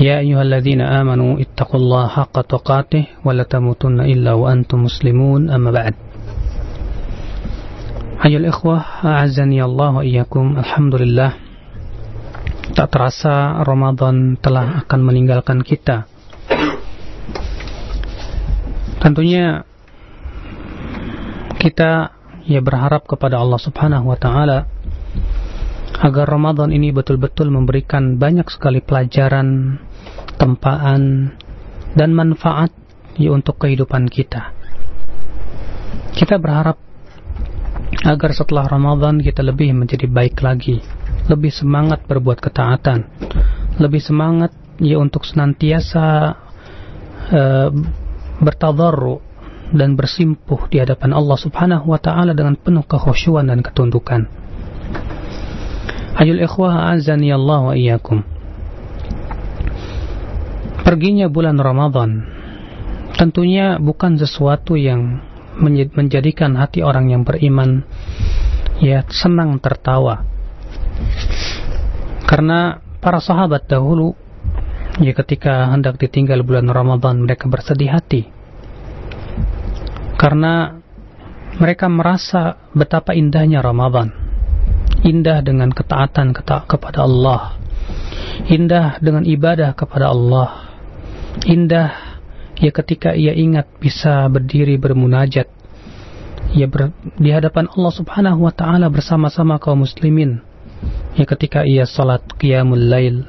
يا أيها الذين آمنوا اتقوا الله حق تقاته ولا تموتن إلا وأنتم مسلمون أما بعد أيها الإخوة أعزني الله وإياكم الحمد لله tak terasa Ramadan telah akan meninggalkan kita tentunya kita ya berharap kepada Allah Subhanahu wa taala agar Ramadan ini betul-betul memberikan banyak sekali pelajaran, tempaan, dan manfaat ya untuk kehidupan kita. Kita berharap agar setelah Ramadan kita lebih menjadi baik lagi, lebih semangat berbuat ketaatan, lebih semangat ya untuk senantiasa uh, bertadarru dan bersimpuh di hadapan Allah Subhanahu wa taala dengan penuh kekhusyuan dan ketundukan. Ayul ikhwah azani Allah wa iyyakum. Perginya bulan Ramadan tentunya bukan sesuatu yang menjadikan hati orang yang beriman ya senang tertawa. Karena para sahabat dahulu ya ketika hendak ditinggal bulan Ramadan mereka bersedih hati. Karena mereka merasa betapa indahnya Ramadan indah dengan ketaatan kepada Allah, indah dengan ibadah kepada Allah, indah ya ketika ia ingat bisa berdiri bermunajat, ya ber, di hadapan Allah Subhanahu wa taala bersama-sama kaum muslimin. Ya ketika ia salat qiyamul lail,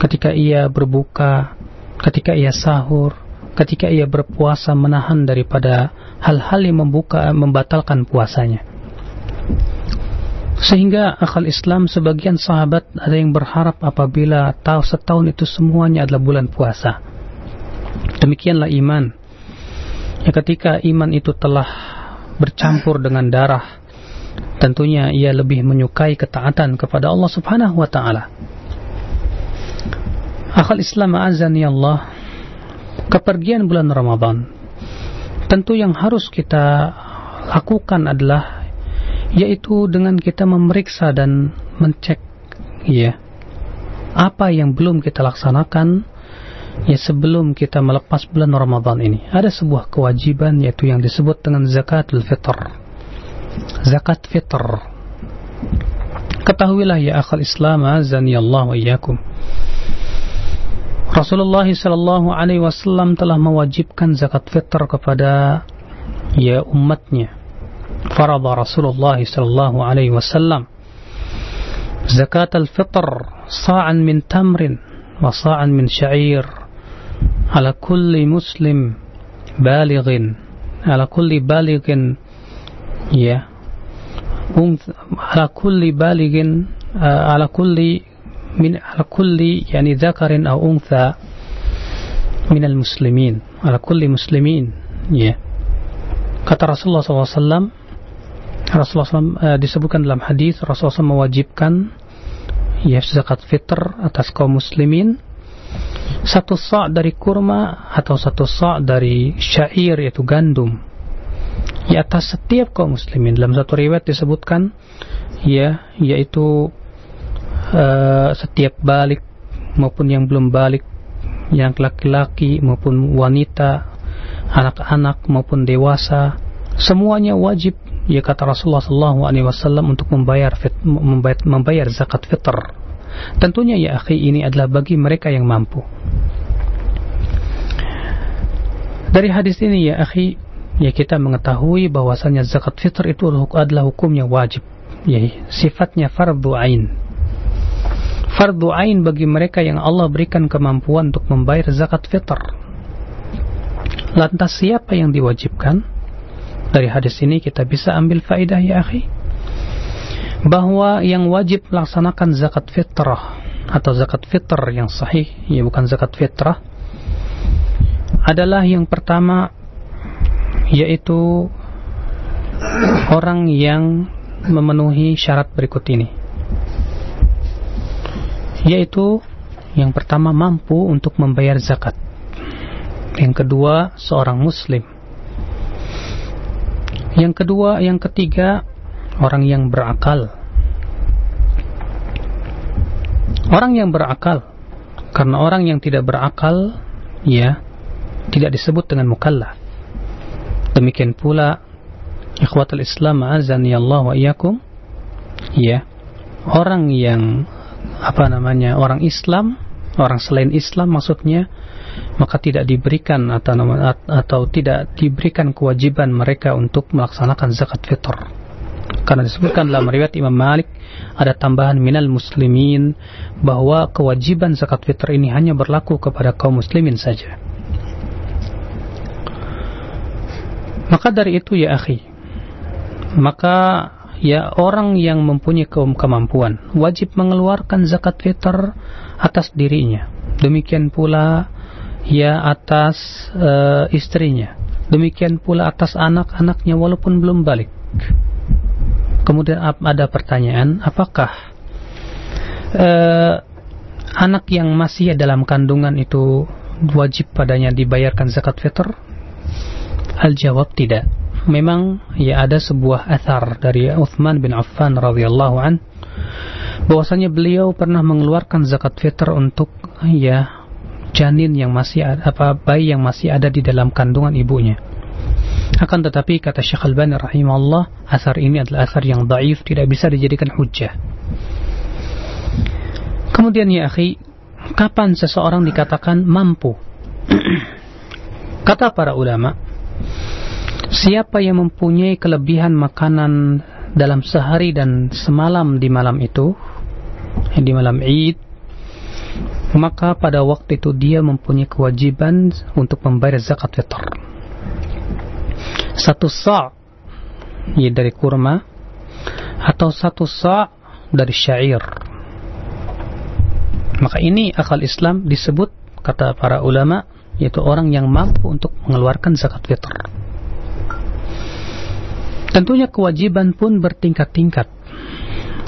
ketika ia berbuka, ketika ia sahur, ketika ia berpuasa menahan daripada hal-hal yang membuka membatalkan puasanya. Sehingga akal Islam sebagian sahabat ada yang berharap apabila tahu setahun itu semuanya adalah bulan puasa. Demikianlah iman. Ya ketika iman itu telah bercampur dengan darah, tentunya ia lebih menyukai ketaatan kepada Allah Subhanahu wa taala. Akal Islam azani Allah kepergian bulan Ramadan tentu yang harus kita lakukan adalah yaitu dengan kita memeriksa dan mencek ya apa yang belum kita laksanakan ya sebelum kita melepas bulan Ramadan ini. Ada sebuah kewajiban yaitu yang disebut dengan zakatul fitr. Zakat fitr. Ketahuilah ya akal Islam azani Allah wa iyyakum. Rasulullah sallallahu alaihi wasallam telah mewajibkan zakat fitr kepada ya umatnya فرض رسول الله صلى الله عليه وسلم زكاة الفطر صاعا من تمر وصاعا من شعير على كل مسلم بالغ على كل بالغ يا على كل بالغ على كل من على كل يعني ذكر أو أنثى من المسلمين على كل مسلمين ya kata Rasulullah SAW Rasulullah SAW uh, disebutkan dalam hadis Rasulullah SAW mewajibkan ya zakat fitr atas kaum muslimin. Satu sa' dari kurma atau satu sa' dari syair yaitu gandum. Ya atas setiap kaum muslimin. Dalam satu riwayat disebutkan ya yaitu uh, setiap balik maupun yang belum balik yang laki-laki maupun wanita anak-anak maupun dewasa semuanya wajib ya kata Rasulullah SAW untuk membayar, fit, membayar membayar zakat fitr. Tentunya ya akhi ini adalah bagi mereka yang mampu. Dari hadis ini ya akhi ya kita mengetahui bahwasanya zakat fitr itu adalah hukumnya wajib. Ya, sifatnya fardu ain. Fardu ain bagi mereka yang Allah berikan kemampuan untuk membayar zakat fitr. Lantas siapa yang diwajibkan? Dari hadis ini kita bisa ambil faidah ya akhi. Bahwa yang wajib melaksanakan zakat fitrah atau zakat fitr yang sahih ya bukan zakat fitrah adalah yang pertama yaitu orang yang memenuhi syarat berikut ini. Yaitu yang pertama mampu untuk membayar zakat. Yang kedua seorang muslim yang kedua yang ketiga orang yang berakal. Orang yang berakal. Karena orang yang tidak berakal ya tidak disebut dengan mukallaf. Demikian pula ikhwatul Islam azani Allah wa iyyakum ya orang yang apa namanya orang Islam orang selain Islam maksudnya maka tidak diberikan atau atau tidak diberikan kewajiban mereka untuk melaksanakan zakat fitr karena disebutkan dalam riwayat Imam Malik ada tambahan minal muslimin bahwa kewajiban zakat fitr ini hanya berlaku kepada kaum muslimin saja. Maka dari itu ya akhi maka ya orang yang mempunyai kaum kemampuan wajib mengeluarkan zakat fitr atas dirinya. Demikian pula ya atas uh, istrinya. Demikian pula atas anak-anaknya walaupun belum balik. Kemudian ada pertanyaan apakah uh, anak yang masih dalam kandungan itu wajib padanya dibayarkan zakat fitr al jawab tidak. Memang ya ada sebuah athar dari Uthman bin Affan radhiyallahu an bahwasanya beliau pernah mengeluarkan zakat fitr untuk ya janin yang masih apa bayi yang masih ada di dalam kandungan ibunya. Akan tetapi kata Syekh Al-Bani rahimahullah, asar ini adalah asar yang daif, tidak bisa dijadikan hujah. Kemudian ya akhi, kapan seseorang dikatakan mampu? Kata para ulama, Siapa yang mempunyai kelebihan makanan dalam sehari dan semalam di malam itu, di malam Id, maka pada waktu itu dia mempunyai kewajiban untuk membayar zakat fitr. Satu sa' ya dari kurma atau satu sa' dari syair. Maka ini akal Islam disebut kata para ulama yaitu orang yang mampu untuk mengeluarkan zakat fitr. Tentunya kewajiban pun bertingkat-tingkat.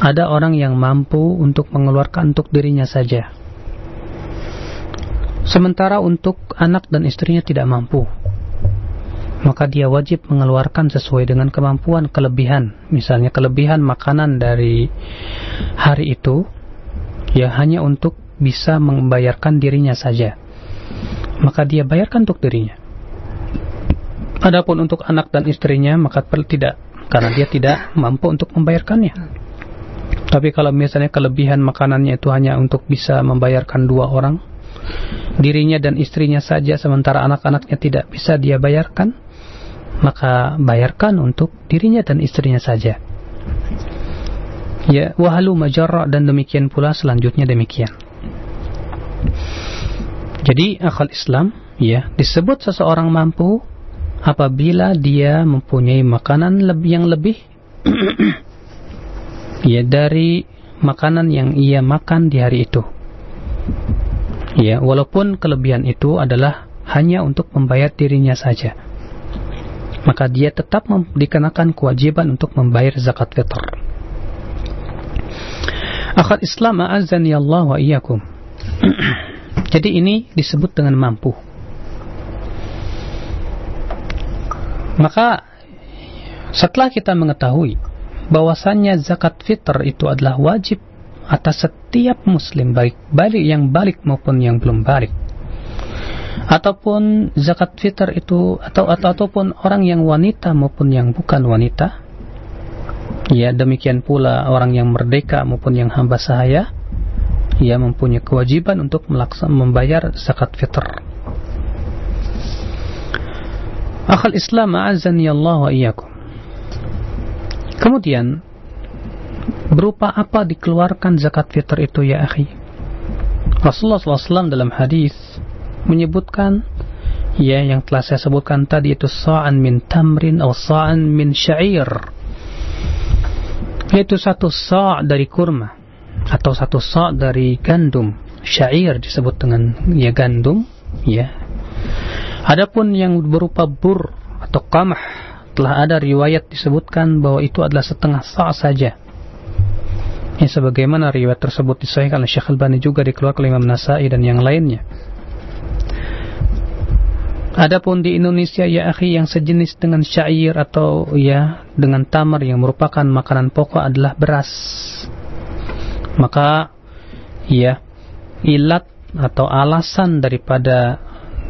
Ada orang yang mampu untuk mengeluarkan untuk dirinya saja. Sementara untuk anak dan istrinya tidak mampu. Maka dia wajib mengeluarkan sesuai dengan kemampuan kelebihan. Misalnya kelebihan makanan dari hari itu ya hanya untuk bisa membayarkan dirinya saja. Maka dia bayarkan untuk dirinya. Adapun untuk anak dan istrinya maka tidak karena dia tidak mampu untuk membayarkannya. Tapi kalau misalnya kelebihan makanannya itu hanya untuk bisa membayarkan dua orang, dirinya dan istrinya saja sementara anak-anaknya tidak bisa dia bayarkan, maka bayarkan untuk dirinya dan istrinya saja. Ya, wahalu majarra dan demikian pula selanjutnya demikian. Jadi akal Islam ya disebut seseorang mampu apabila dia mempunyai makanan yang lebih ya dari makanan yang ia makan di hari itu. Ya, walaupun kelebihan itu adalah hanya untuk membayar dirinya saja. Maka dia tetap dikenakan kewajiban untuk membayar zakat fitr. Akal Islam Allah wa iyyakum. Jadi ini disebut dengan mampu. Maka setelah kita mengetahui bahwasannya zakat fitr itu adalah wajib atas setiap muslim baik balik yang balik maupun yang belum balik. Ataupun zakat fitr itu atau, atau ataupun orang yang wanita maupun yang bukan wanita. Ya demikian pula orang yang merdeka maupun yang hamba sahaya ia mempunyai kewajiban untuk melaksanakan membayar zakat fitr Akal Islam a'azani Allah wa iyyakum. Kemudian berupa apa dikeluarkan zakat fitr itu ya akhi? Rasulullah SAW dalam hadis menyebutkan ya yang telah saya sebutkan tadi itu sa'an min tamrin atau sa'an min syair. Yaitu satu sa' dari kurma atau satu sa' dari gandum. Syair disebut dengan ya gandum ya. Adapun yang berupa bur atau qamah telah ada riwayat disebutkan bahwa itu adalah setengah sa' saja ini sebagaimana riwayat tersebut disahihkan oleh Syekh Al-Bani juga dikeluarkan oleh Imam Nasai dan yang lainnya Adapun di Indonesia ya akhi yang sejenis dengan syair atau ya dengan tamar yang merupakan makanan pokok adalah beras. Maka ya ilat atau alasan daripada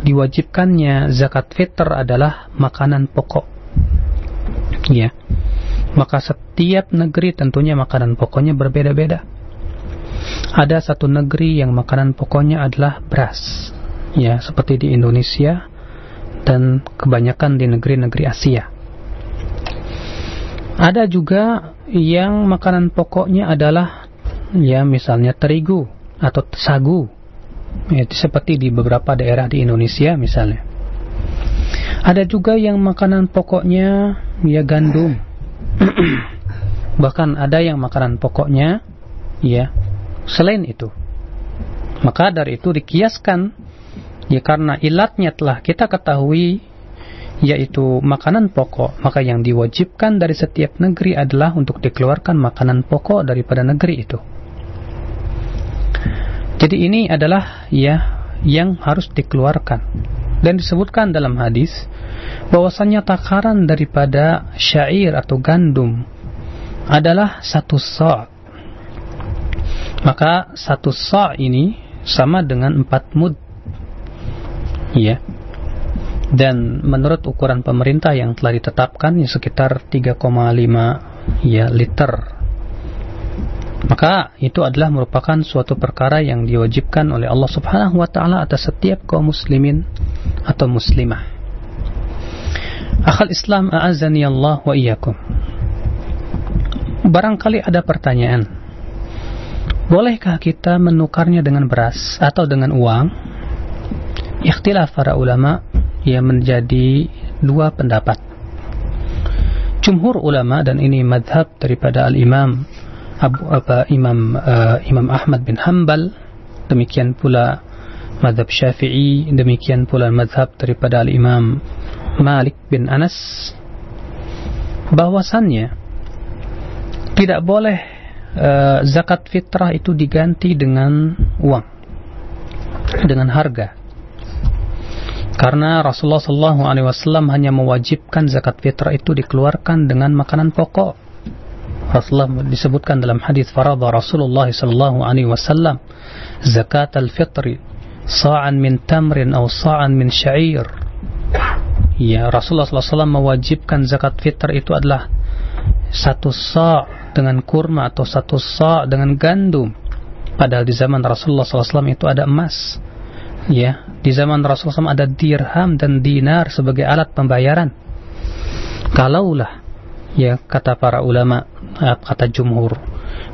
diwajibkannya zakat fitr adalah makanan pokok. Ya. Maka setiap negeri tentunya makanan pokoknya berbeda-beda. Ada satu negeri yang makanan pokoknya adalah beras. Ya, seperti di Indonesia, dan kebanyakan di negeri-negeri Asia. Ada juga yang makanan pokoknya adalah ya misalnya terigu atau sagu. Ya, seperti di beberapa daerah di Indonesia misalnya. Ada juga yang makanan pokoknya ya gandum. Bahkan ada yang makanan pokoknya ya selain itu. Maka dari itu dikiaskan Ya karena ilatnya telah kita ketahui yaitu makanan pokok, maka yang diwajibkan dari setiap negeri adalah untuk dikeluarkan makanan pokok daripada negeri itu. Jadi ini adalah ya yang harus dikeluarkan. Dan disebutkan dalam hadis bahwasanya takaran daripada syair atau gandum adalah satu sa' maka satu sa' ini sama dengan empat mud. Ya dan menurut ukuran pemerintah yang telah ditetapkan ya sekitar 3,5 ya liter maka itu adalah merupakan suatu perkara yang diwajibkan oleh Allah Subhanahu wa taala atas setiap kaum muslimin atau muslimah. Akhal Islam a'azani Allah wa iyyakum. Barangkali ada pertanyaan. Bolehkah kita menukarnya dengan beras atau dengan uang? ikhtilaf para ulama yang menjadi dua pendapat. Jumhur ulama dan ini madhab daripada al-imam Abu apa Imam uh, Imam Ahmad bin Hanbal demikian pula madhab Syafi'i demikian pula madhab daripada al-imam Malik bin Anas bahwasannya tidak boleh uh, zakat fitrah itu diganti dengan uang dengan harga karena Rasulullah Wasallam hanya mewajibkan zakat fitrah itu dikeluarkan dengan makanan pokok. Rasulullah disebutkan dalam hadis farada Rasulullah Shallallahu Alaihi Wasallam zakat al-fitri sa'an min tamrin atau sa'an min syair. Ya Rasulullah SAW mewajibkan zakat fitr itu adalah satu sa' dengan kurma atau satu sa' dengan gandum. Padahal di zaman Rasulullah SAW itu ada emas ya di zaman Rasulullah SAW ada dirham dan dinar sebagai alat pembayaran kalaulah ya kata para ulama kata jumhur.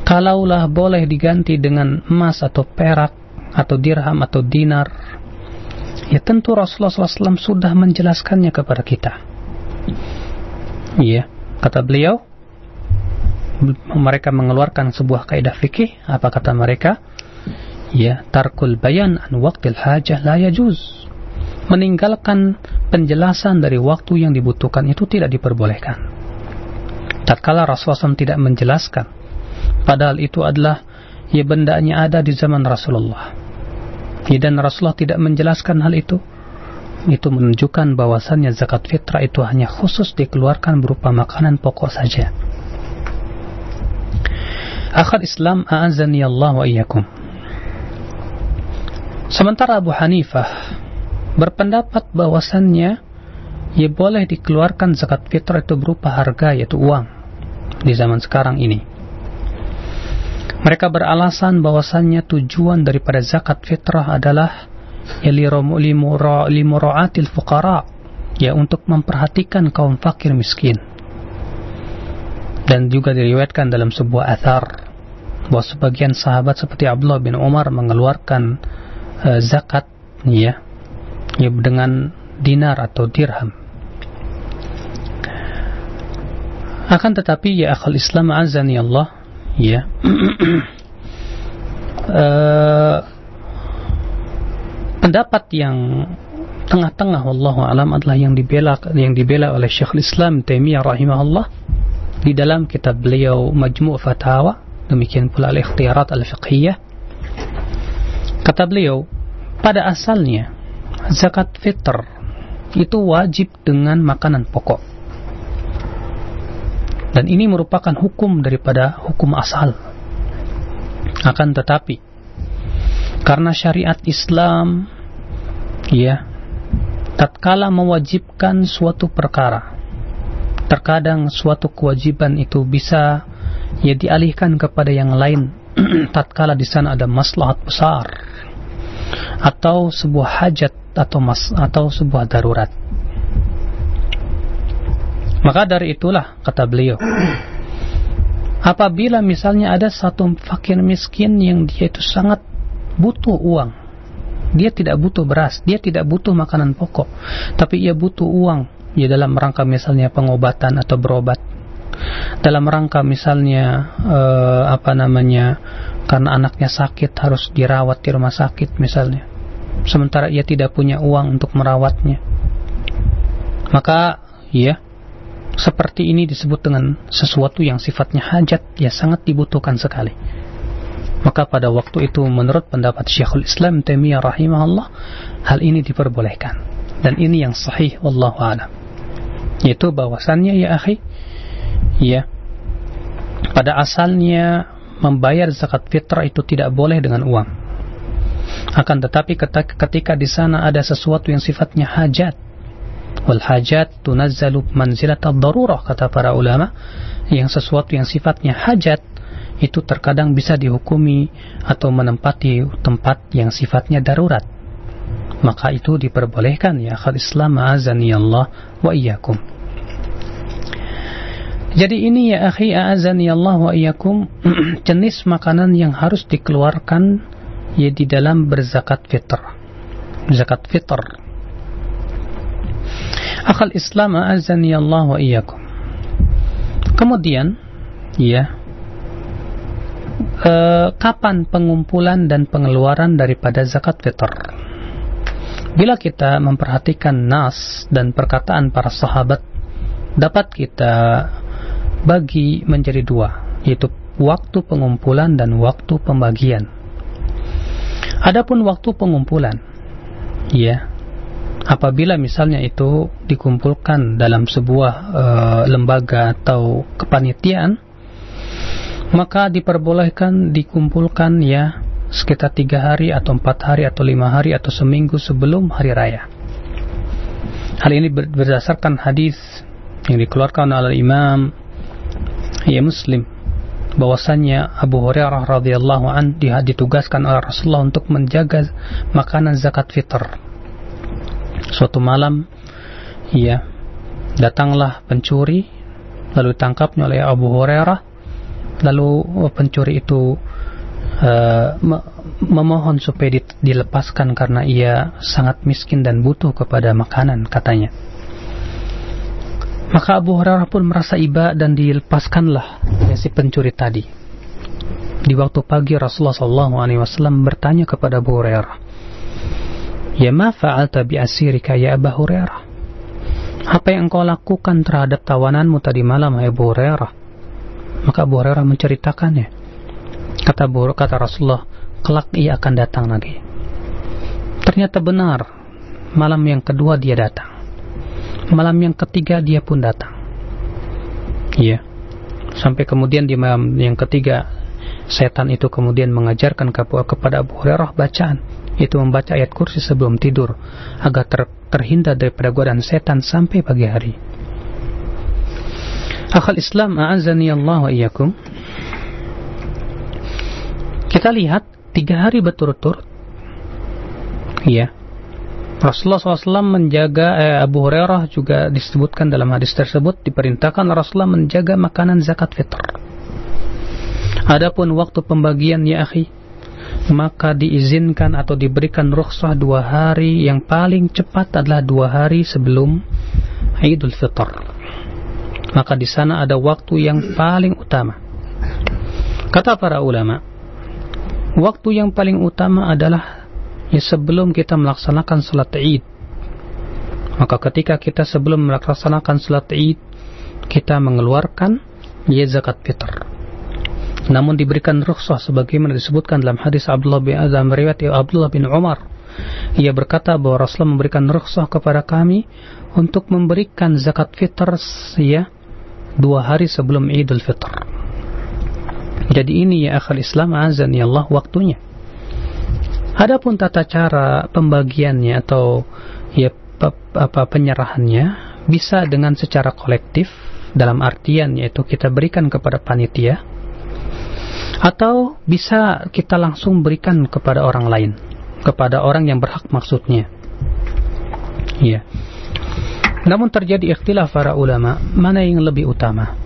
Kalaulah boleh diganti dengan emas atau perak atau dirham atau dinar ya tentu Rasulullah SAW sudah menjelaskannya kepada kita. Ya kata beliau mereka mengeluarkan sebuah kaidah fikih. Apa kata mereka? Ya tarkul bayan an waktil hajah la yajuz. Meninggalkan penjelasan dari waktu yang dibutuhkan itu tidak diperbolehkan tatkala Rasulullah tidak menjelaskan. Padahal itu adalah ya bendanya ada di zaman Rasulullah. Ya, dan Rasulullah tidak menjelaskan hal itu. Itu menunjukkan bahwasannya zakat fitrah itu hanya khusus dikeluarkan berupa makanan pokok saja. Akhir Islam a'azani Allah wa iyyakum. Sementara Abu Hanifah berpendapat bahwasannya ya boleh dikeluarkan zakat fitrah itu berupa harga yaitu uang di zaman sekarang ini. Mereka beralasan bahwasannya tujuan daripada zakat fitrah adalah ya limura'atil fuqara ya untuk memperhatikan kaum fakir miskin. Dan juga diriwayatkan dalam sebuah athar bahwa sebagian sahabat seperti Abdullah bin Umar mengeluarkan uh, zakat ya, ya dengan dinar atau dirham. Akan tetapi ya akal Islam azani Allah ya. Uh, pendapat yang tengah-tengah wallahu alam adalah yang dibela yang dibela oleh Syekhul Islam Taimiyah rahimahullah di dalam kitab beliau Majmu' Fatawa demikian pula Al-Ikhtiyarat Al-Fiqhiyah. Kata beliau pada asalnya zakat fitr itu wajib dengan makanan pokok dan ini merupakan hukum daripada hukum asal. Akan tetapi karena syariat Islam ya tatkala mewajibkan suatu perkara terkadang suatu kewajiban itu bisa ya dialihkan kepada yang lain. Tatkala di sana ada maslahat besar atau sebuah hajat atau mas atau sebuah darurat maka dari itulah kata beliau apabila misalnya ada satu fakir miskin yang dia itu sangat butuh uang dia tidak butuh beras dia tidak butuh makanan pokok tapi ia butuh uang ya dalam rangka misalnya pengobatan atau berobat dalam rangka misalnya uh, apa namanya karena anaknya sakit harus dirawat di rumah sakit misalnya sementara ia tidak punya uang untuk merawatnya maka ya seperti ini disebut dengan sesuatu yang sifatnya hajat ya sangat dibutuhkan sekali. Maka pada waktu itu menurut pendapat Syekhul Islam Taimiyah rahimahullah hal ini diperbolehkan. Dan ini yang sahih wallahu a'lam. Yaitu bahwasannya ya akhi ya pada asalnya membayar zakat fitrah itu tidak boleh dengan uang. Akan tetapi ketika di sana ada sesuatu yang sifatnya hajat wal hajat tunazzalu manzilat darurah kata para ulama. Yang sesuatu yang sifatnya hajat itu terkadang bisa dihukumi atau menempati tempat yang sifatnya darurat. Maka itu diperbolehkan ya akhal Islam azani Allah wa iyyakum. Jadi ini ya akhi azani Allah wa iyyakum jenis makanan yang harus dikeluarkan ya di dalam berzakat fitr zakat fitr akal Islam azani Allah wa iyyakum kemudian ya eh, kapan pengumpulan dan pengeluaran daripada zakat fitr Bila kita memperhatikan nas dan perkataan para sahabat, dapat kita bagi menjadi dua, yaitu waktu pengumpulan dan waktu pembagian. Adapun waktu pengumpulan, ya, apabila misalnya itu dikumpulkan dalam sebuah uh, lembaga atau kepanitiaan, maka diperbolehkan dikumpulkan ya sekitar tiga hari atau empat hari atau lima hari atau seminggu sebelum hari raya. Hal ini berdasarkan hadis yang dikeluarkan oleh Imam ya Muslim bahwasanya Abu Hurairah radhiyallahu an ditugaskan oleh Rasulullah untuk menjaga makanan zakat fitr. Suatu malam ya datanglah pencuri lalu tangkapnya oleh Abu Hurairah lalu pencuri itu uh, memohon supaya dilepaskan karena ia sangat miskin dan butuh kepada makanan katanya. Maka Abu Hurairah pun merasa iba dan dilepaskanlah ya, si pencuri tadi. Di waktu pagi Rasulullah SAW bertanya kepada Abu Hurairah, Ya ma fa'alta bi asirika ya Abu Hurairah? Apa yang engkau lakukan terhadap tawananmu tadi malam, Abu Hurairah? Maka Abu Hurairah menceritakannya. Kata buruk kata Rasulullah, kelak ia akan datang lagi. Ternyata benar, malam yang kedua dia datang. Malam yang ketiga dia pun datang. Iya. Sampai kemudian di malam yang ketiga setan itu kemudian mengajarkan kepada Abu Hurairah bacaan itu membaca ayat kursi sebelum tidur agar ter terhindar daripada godaan setan sampai pagi hari. Akhal Islam a'azani Allah wa iyyakum. Kita lihat tiga hari berturut-turut. Iya. Rasulullah SAW menjaga eh, Abu Hurairah juga disebutkan dalam hadis tersebut diperintahkan Rasulullah menjaga makanan zakat fitr. Adapun waktu pembagian ya akhi, maka diizinkan atau diberikan rukhsah dua hari yang paling cepat adalah dua hari sebelum Idul Fitr. Maka di sana ada waktu yang paling utama. Kata para ulama, waktu yang paling utama adalah ya sebelum kita melaksanakan salat Id Maka ketika kita sebelum melaksanakan salat Id, kita mengeluarkan ya zakat fitr. Namun diberikan rukhsah sebagaimana disebutkan dalam hadis Abdullah bin Azam riwayat Abdullah bin Umar. Ia berkata bahwa Rasulullah memberikan rukhsah kepada kami untuk memberikan zakat fitr ya dua hari sebelum Idul Fitr. Jadi ini ya akal Islam azan ya Allah waktunya. Adapun tata cara pembagiannya atau ya apa penyerahannya bisa dengan secara kolektif dalam artian yaitu kita berikan kepada panitia atau bisa kita langsung berikan kepada orang lain. Kepada orang yang berhak maksudnya. Ya namun terjadi ikhtilaf para ulama. Mana yang lebih utama?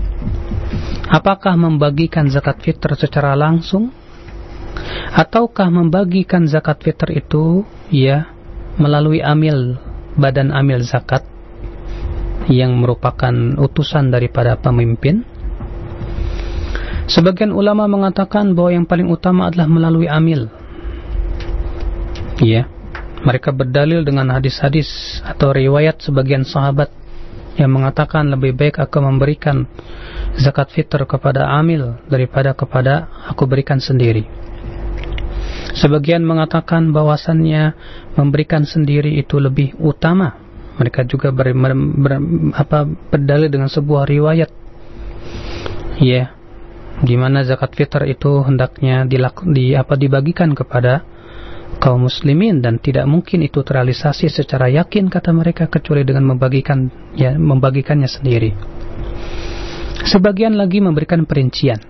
Apakah membagikan zakat fitr secara langsung? Ataukah membagikan zakat fitr itu ya melalui amil badan amil zakat yang merupakan utusan daripada pemimpin Sebagian ulama mengatakan bahwa yang paling utama adalah melalui amil. Ya. Mereka berdalil dengan hadis-hadis atau riwayat sebagian sahabat yang mengatakan lebih baik aku memberikan zakat fitr kepada amil daripada kepada aku berikan sendiri. Sebagian mengatakan bahwasannya memberikan sendiri itu lebih utama. Mereka juga ber, ber, ber, apa, berdalil dengan sebuah riwayat. Ya, di mana zakat fitr itu hendaknya dilak, di apa dibagikan kepada kaum muslimin dan tidak mungkin itu terrealisasi secara yakin kata mereka kecuali dengan membagikan ya membagikannya sendiri. Sebagian lagi memberikan perincian.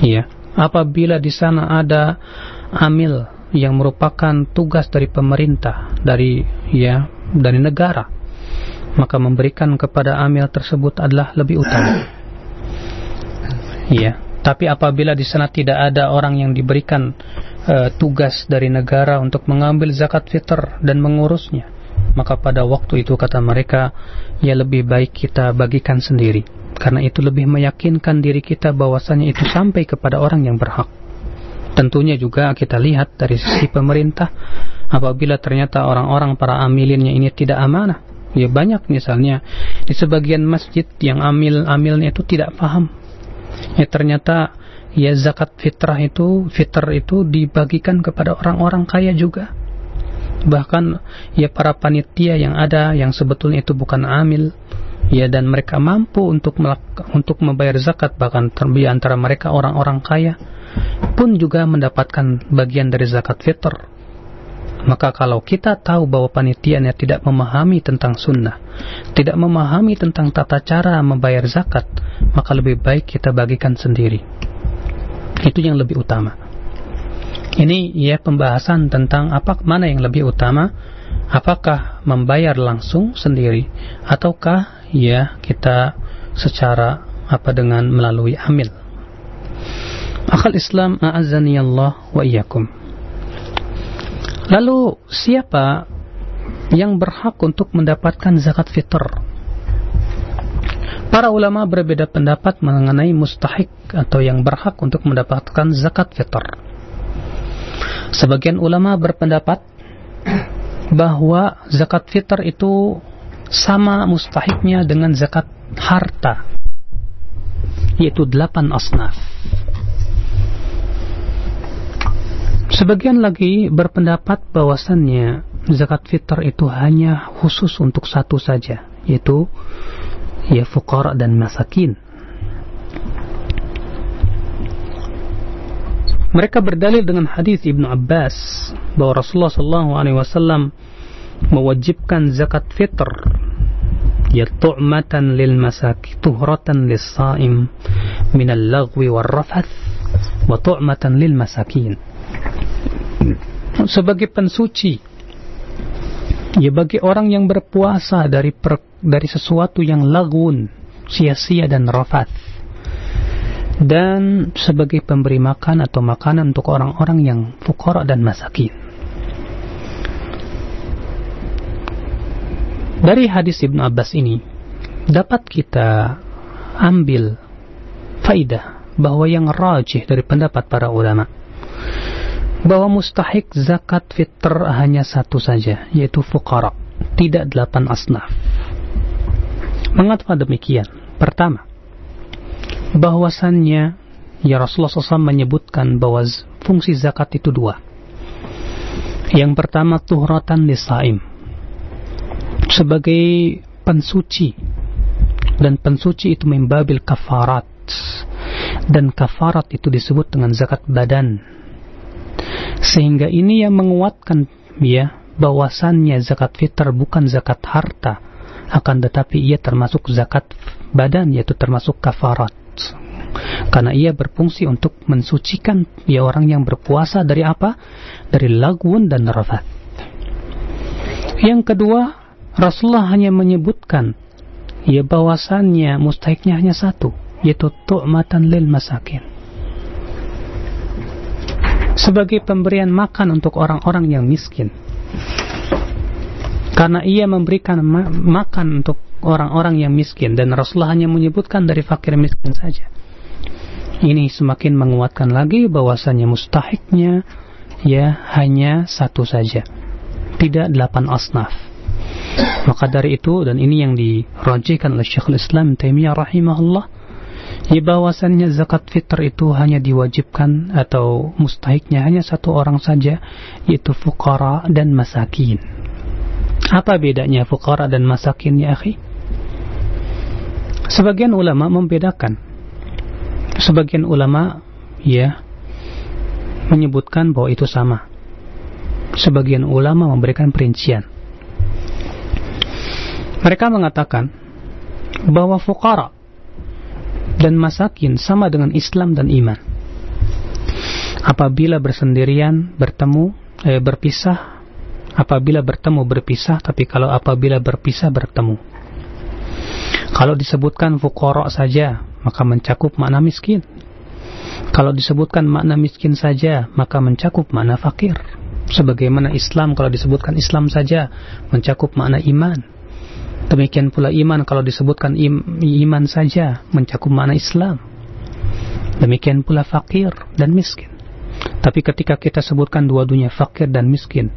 Ya, apabila di sana ada amil yang merupakan tugas dari pemerintah, dari ya, dari negara, maka memberikan kepada amil tersebut adalah lebih utama. Iya. Tapi apabila di sana tidak ada orang yang diberikan uh, tugas dari negara untuk mengambil zakat fitr dan mengurusnya, maka pada waktu itu kata mereka, ya lebih baik kita bagikan sendiri. Karena itu lebih meyakinkan diri kita bahwasanya itu sampai kepada orang yang berhak. Tentunya juga kita lihat dari sisi pemerintah, apabila ternyata orang-orang para amilinnya ini tidak amanah, ya banyak misalnya di sebagian masjid yang amil-amilnya itu tidak paham ya ternyata ya zakat fitrah itu fitr itu dibagikan kepada orang-orang kaya juga. Bahkan ya para panitia yang ada yang sebetulnya itu bukan amil ya dan mereka mampu untuk untuk membayar zakat bahkan terbi antara mereka orang-orang kaya pun juga mendapatkan bagian dari zakat fitr maka kalau kita tahu bahwa panitianya tidak memahami tentang sunnah, tidak memahami tentang tata cara membayar zakat, maka lebih baik kita bagikan sendiri. Itu yang lebih utama. Ini ya pembahasan tentang apa mana yang lebih utama, apakah membayar langsung sendiri ataukah ya kita secara apa dengan melalui amil. Akal Islam a'azzani Allah wa iyyakum. Lalu siapa yang berhak untuk mendapatkan zakat fitr? Para ulama berbeda pendapat mengenai mustahik atau yang berhak untuk mendapatkan zakat fitr. Sebagian ulama berpendapat bahwa zakat fitr itu sama mustahiknya dengan zakat harta yaitu delapan asnaf Sebagian lagi berpendapat bahwasannya zakat fitr itu hanya khusus untuk satu saja, yaitu ya fuqara dan masakin. Mereka berdalil dengan hadis Ibnu Abbas bahwa Rasulullah sallallahu alaihi wasallam mewajibkan zakat fitr ya tu'matan lil masakin tuhratan lis saim min al-laghwi war rafath wa tu'matan lil masakin sebagai pensuci. Ya bagi orang yang berpuasa dari per, dari sesuatu yang lagun sia-sia dan rafat. Dan sebagai pemberi makan atau makanan untuk orang-orang yang fukara dan masakin. Dari hadis Ibn Abbas ini dapat kita ambil faidah bahwa yang rajih dari pendapat para ulama bahwa mustahik zakat fitr hanya satu saja, yaitu fukara. tidak delapan asnaf. Mengapa demikian? Pertama, bahwasannya ya Rasulullah SAW menyebutkan bahwa fungsi zakat itu dua. Yang pertama tuhratan lisaim sebagai pensuci dan pensuci itu membabil kafarat dan kafarat itu disebut dengan zakat badan sehingga ini yang menguatkan ya bahwasannya zakat fitr bukan zakat harta akan tetapi ia termasuk zakat badan yaitu termasuk kafarat karena ia berfungsi untuk mensucikan ya orang yang berpuasa dari apa? Dari lagun dan rafat. Yang kedua, Rasulullah hanya menyebutkan ya bahwasannya mustahiknya hanya satu, yaitu tu'matan lil masakin. Sebagai pemberian makan untuk orang-orang yang miskin. Karena ia memberikan ma makan untuk orang-orang yang miskin dan Rasulullah hanya menyebutkan dari fakir miskin saja. Ini semakin menguatkan lagi bahwasanya mustahiknya ya hanya satu saja. Tidak delapan asnaf. Maka dari itu dan ini yang dirajihkan oleh Syekhul Islam Taimiyah rahimahullah ya bahwasannya zakat fitr itu hanya diwajibkan atau mustahiknya hanya satu orang saja yaitu fuqara dan masakin. Apa bedanya fuqara dan masakin ya akhi? Sebagian ulama membedakan sebagian ulama ya menyebutkan bahwa itu sama. Sebagian ulama memberikan perincian. Mereka mengatakan bahwa fukara dan masakin sama dengan Islam dan iman. Apabila bersendirian, bertemu, eh, berpisah, apabila bertemu berpisah, tapi kalau apabila berpisah bertemu. Kalau disebutkan fukara saja, maka mencakup makna miskin. Kalau disebutkan makna miskin saja, maka mencakup makna fakir. Sebagaimana Islam kalau disebutkan Islam saja, mencakup makna iman. Demikian pula iman kalau disebutkan im, iman saja, mencakup makna Islam. Demikian pula fakir dan miskin. Tapi ketika kita sebutkan dua-duanya fakir dan miskin,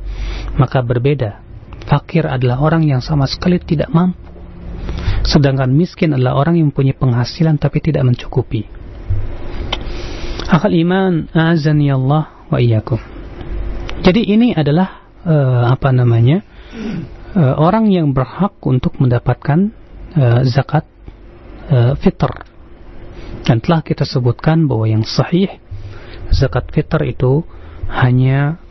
maka berbeda. Fakir adalah orang yang sama sekali tidak mampu Sedangkan miskin adalah orang yang punya penghasilan tapi tidak mencukupi. Akal iman azani Allah wa iyyakum. Jadi ini adalah uh, apa namanya? Uh, orang yang berhak untuk mendapatkan uh, zakat uh, fitr. Dan telah kita sebutkan bahwa yang sahih zakat fitr itu hanya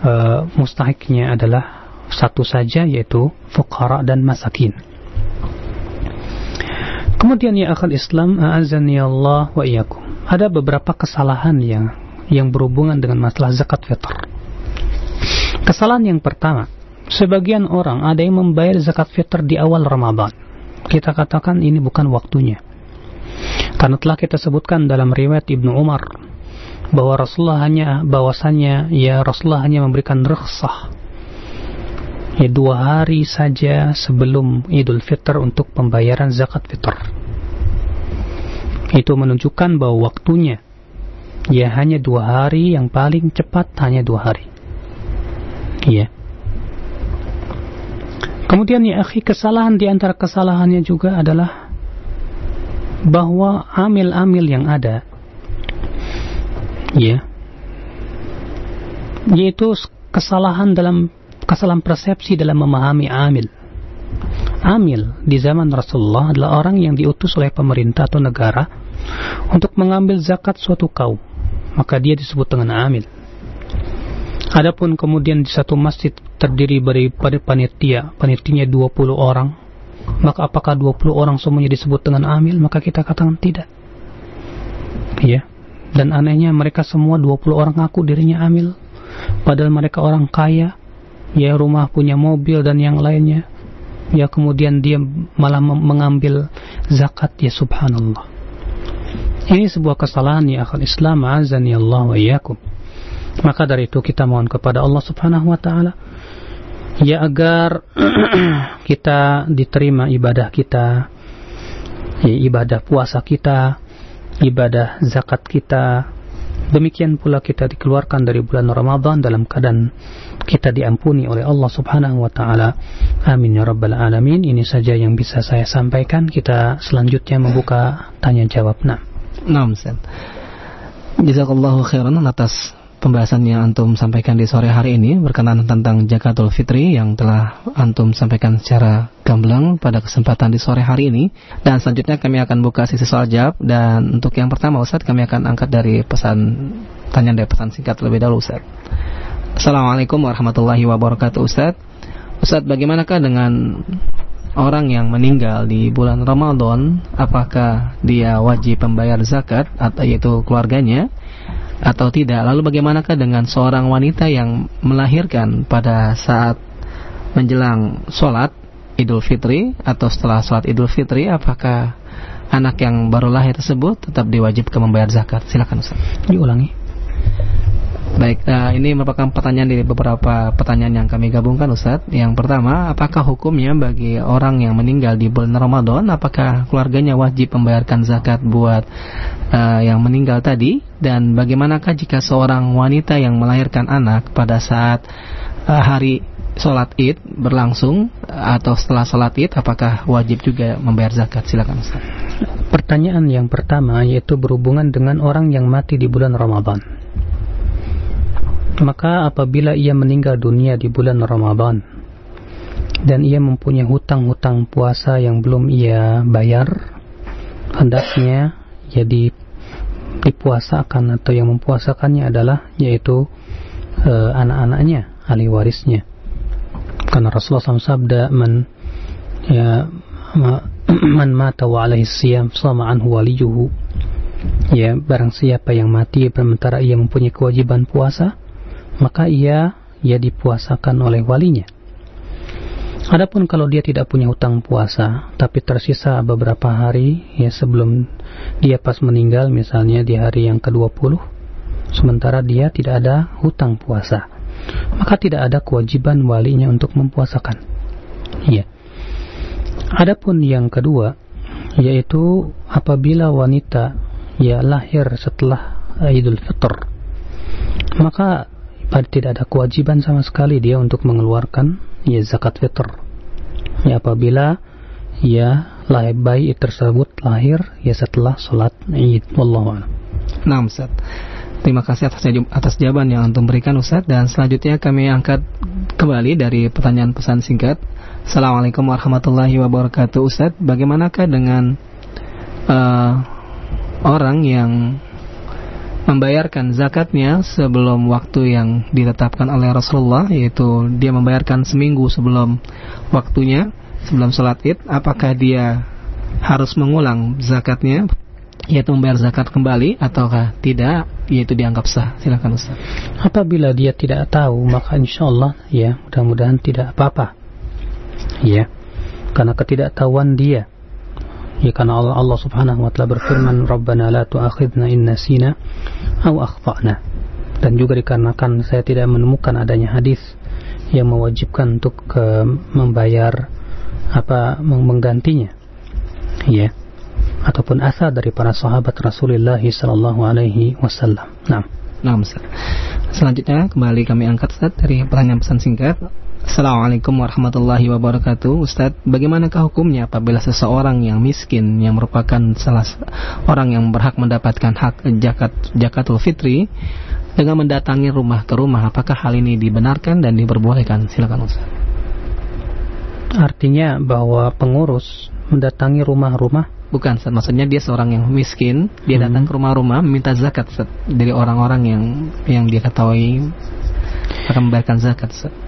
uh, mustahiknya adalah satu saja yaitu fuqara dan masakin. Kemudian ya akal Islam, azani Allah wa iyyakum. Ada beberapa kesalahan yang yang berhubungan dengan masalah zakat fitr. Kesalahan yang pertama, sebagian orang ada yang membayar zakat fitr di awal Ramadan. Kita katakan ini bukan waktunya. Karena telah kita sebutkan dalam riwayat Ibnu Umar bahwa Rasulullah hanya bahwasannya ya Rasulullah hanya memberikan rukhsah ya dua hari saja sebelum Idul Fitr untuk pembayaran zakat fitr. Itu menunjukkan bahwa waktunya ya hanya dua hari yang paling cepat hanya dua hari. Ya. Kemudian ya akhi kesalahan di antara kesalahannya juga adalah bahwa amil-amil yang ada ya yaitu kesalahan dalam kesalahan persepsi dalam memahami amil. Amil di zaman Rasulullah adalah orang yang diutus oleh pemerintah atau negara untuk mengambil zakat suatu kaum. Maka dia disebut dengan amil. Adapun kemudian di satu masjid terdiri dari pada panitia, panitianya 20 orang, maka apakah 20 orang semuanya disebut dengan amil? Maka kita katakan tidak. Ya. Dan anehnya mereka semua 20 orang ngaku dirinya amil. Padahal mereka orang kaya, ya rumah punya mobil dan yang lainnya ya kemudian dia malah mengambil zakat ya subhanallah ini sebuah kesalahan ya akal Islam azani Allah wa iyyakum maka dari itu kita mohon kepada Allah subhanahu wa ta'ala ya agar kita diterima ibadah kita ya, ibadah puasa kita ibadah zakat kita Demikian pula kita dikeluarkan dari bulan Ramadan dalam keadaan kita diampuni oleh Allah Subhanahu wa taala. Amin ya rabbal alamin. Ini saja yang bisa saya sampaikan. Kita selanjutnya membuka tanya jawab. Nah. Nah. Jazakallahu khairan atas pembahasan yang antum sampaikan di sore hari ini berkenaan tentang Zakatul Fitri yang telah antum sampaikan secara gamblang pada kesempatan di sore hari ini dan selanjutnya kami akan buka sisi soal jawab dan untuk yang pertama Ustaz kami akan angkat dari pesan tanya dari pesan singkat terlebih dahulu Ustaz. Assalamualaikum warahmatullahi wabarakatuh Ustaz. Ustaz bagaimanakah dengan orang yang meninggal di bulan Ramadan apakah dia wajib membayar zakat atau yaitu keluarganya atau tidak. Lalu bagaimanakah dengan seorang wanita yang melahirkan pada saat menjelang sholat Idul Fitri atau setelah sholat Idul Fitri, apakah anak yang baru lahir tersebut tetap diwajibkan membayar zakat? Silakan Ustaz. Diulangi. Baik, uh, ini merupakan pertanyaan dari beberapa pertanyaan yang kami gabungkan Ustaz. Yang pertama, apakah hukumnya bagi orang yang meninggal di bulan Ramadan, apakah keluarganya wajib membayarkan zakat buat uh, yang meninggal tadi? Dan bagaimanakah jika seorang wanita yang melahirkan anak pada saat uh, hari sholat id berlangsung atau setelah sholat id, apakah wajib juga membayar zakat? Silakan Ustaz. Pertanyaan yang pertama yaitu berhubungan dengan orang yang mati di bulan Ramadan maka apabila ia meninggal dunia di bulan Ramadan dan ia mempunyai hutang-hutang puasa yang belum ia bayar, hendaknya di, dipuasakan atau yang mempuasakannya adalah yaitu e, anak-anaknya, ahli warisnya. Karena Rasulullah SAW sabda man ya man mata wa alaihi siyam sama anhu waliyuhu ya barang siapa yang mati sementara ia mempunyai kewajiban puasa maka ia ia dipuasakan oleh walinya. Adapun kalau dia tidak punya hutang puasa, tapi tersisa beberapa hari ya sebelum dia pas meninggal, misalnya di hari yang ke-20, sementara dia tidak ada hutang puasa, maka tidak ada kewajiban walinya untuk mempuasakan. Ya. Adapun yang kedua, yaitu apabila wanita ya lahir setelah Idul Fitr, maka tidak ada kewajiban sama sekali dia untuk mengeluarkan ya zakat fitr. Ya apabila ya lahir bayi tersebut lahir ya setelah sholat Id. Wallahu a'lam. Nah, Ustaz. Terima kasih atas, atas jawaban yang antum berikan Ustaz dan selanjutnya kami angkat kembali dari pertanyaan pesan singkat. Assalamualaikum warahmatullahi wabarakatuh Ustaz. Bagaimanakah dengan uh, orang yang membayarkan zakatnya sebelum waktu yang ditetapkan oleh Rasulullah yaitu dia membayarkan seminggu sebelum waktunya sebelum sholat id. Apakah dia harus mengulang zakatnya yaitu membayar zakat kembali ataukah tidak yaitu dianggap sah? Silakan Ustaz. Apabila dia tidak tahu maka insya Allah ya mudah-mudahan tidak apa-apa. Ya karena ketidaktahuan dia Ya karena Allah, Allah Subhanahu wa taala berfirman, "Rabbana la tu'akhidna in nasina aw akhtana." Dan juga dikarenakan saya tidak menemukan adanya hadis yang mewajibkan untuk uh, membayar apa menggantinya. Ya. Ataupun asal dari para sahabat Rasulullah sallallahu alaihi wasallam. Nah. Nah, Selanjutnya kembali kami angkat Ustaz dari pertanyaan pesan singkat Assalamualaikum warahmatullahi wabarakatuh Ustaz, bagaimanakah hukumnya apabila seseorang yang miskin yang merupakan salah orang yang berhak mendapatkan hak zakat zakatul fitri dengan mendatangi rumah ke rumah apakah hal ini dibenarkan dan diperbolehkan? Silakan Ustaz. Artinya bahwa pengurus mendatangi rumah-rumah Bukan, Ustaz. maksudnya dia seorang yang miskin, dia hmm. datang ke rumah-rumah meminta zakat Ustaz, dari orang-orang yang yang dia ketahui akan membayarkan zakat Ustaz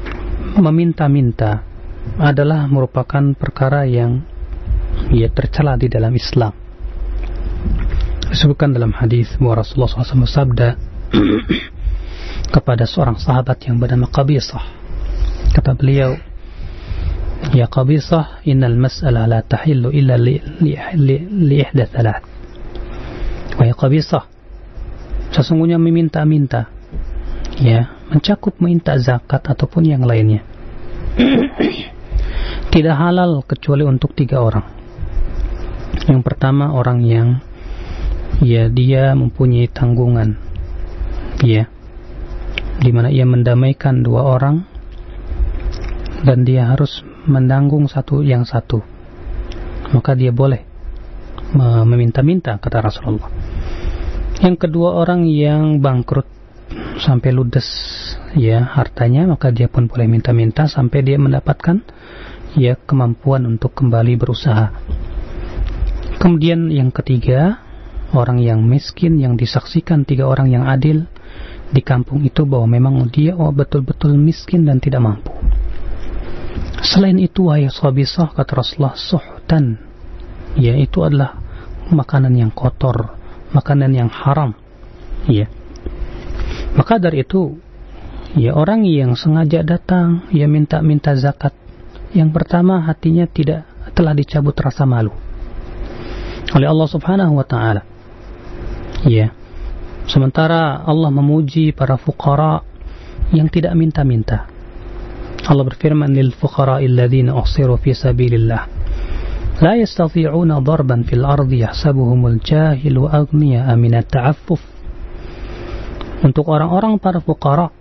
meminta-minta adalah merupakan perkara yang ya tercela di dalam Islam. Disebutkan dalam hadis bahwa Rasulullah SAW sabda kepada seorang sahabat yang bernama Qabisah. Kata beliau, Ya Qabisah, innal mas'alah la tahillu illa li, li, li, li ihda thalath. Wahai Qabisah, sesungguhnya meminta-minta ya mencakup minta zakat ataupun yang lainnya. Tidak halal kecuali untuk tiga orang. Yang pertama orang yang ya dia mempunyai tanggungan ya di mana ia mendamaikan dua orang dan dia harus menanggung satu yang satu. Maka dia boleh meminta-minta kata Rasulullah. Yang kedua orang yang bangkrut sampai ludes ya hartanya maka dia pun boleh minta-minta sampai dia mendapatkan ya kemampuan untuk kembali berusaha. Kemudian yang ketiga orang yang miskin yang disaksikan tiga orang yang adil di kampung itu bahwa memang dia oh betul-betul miskin dan tidak mampu. Selain itu wahai sahabisah kata Rasulullah suhtan ya itu adalah makanan yang kotor makanan yang haram ya maka dari itu, ya orang yang sengaja datang, ya minta-minta zakat, yang pertama hatinya tidak telah dicabut rasa malu oleh Allah Subhanahu wa taala. Ya. Sementara Allah memuji para fuqara yang tidak minta-minta. Allah berfirman lil fuqara alladziina uhsiru fi sabilillah la yastati'una darban fil ardi yahsabuhumul jahilu aghniya'a min at-ta'affuf untuk orang-orang para fukara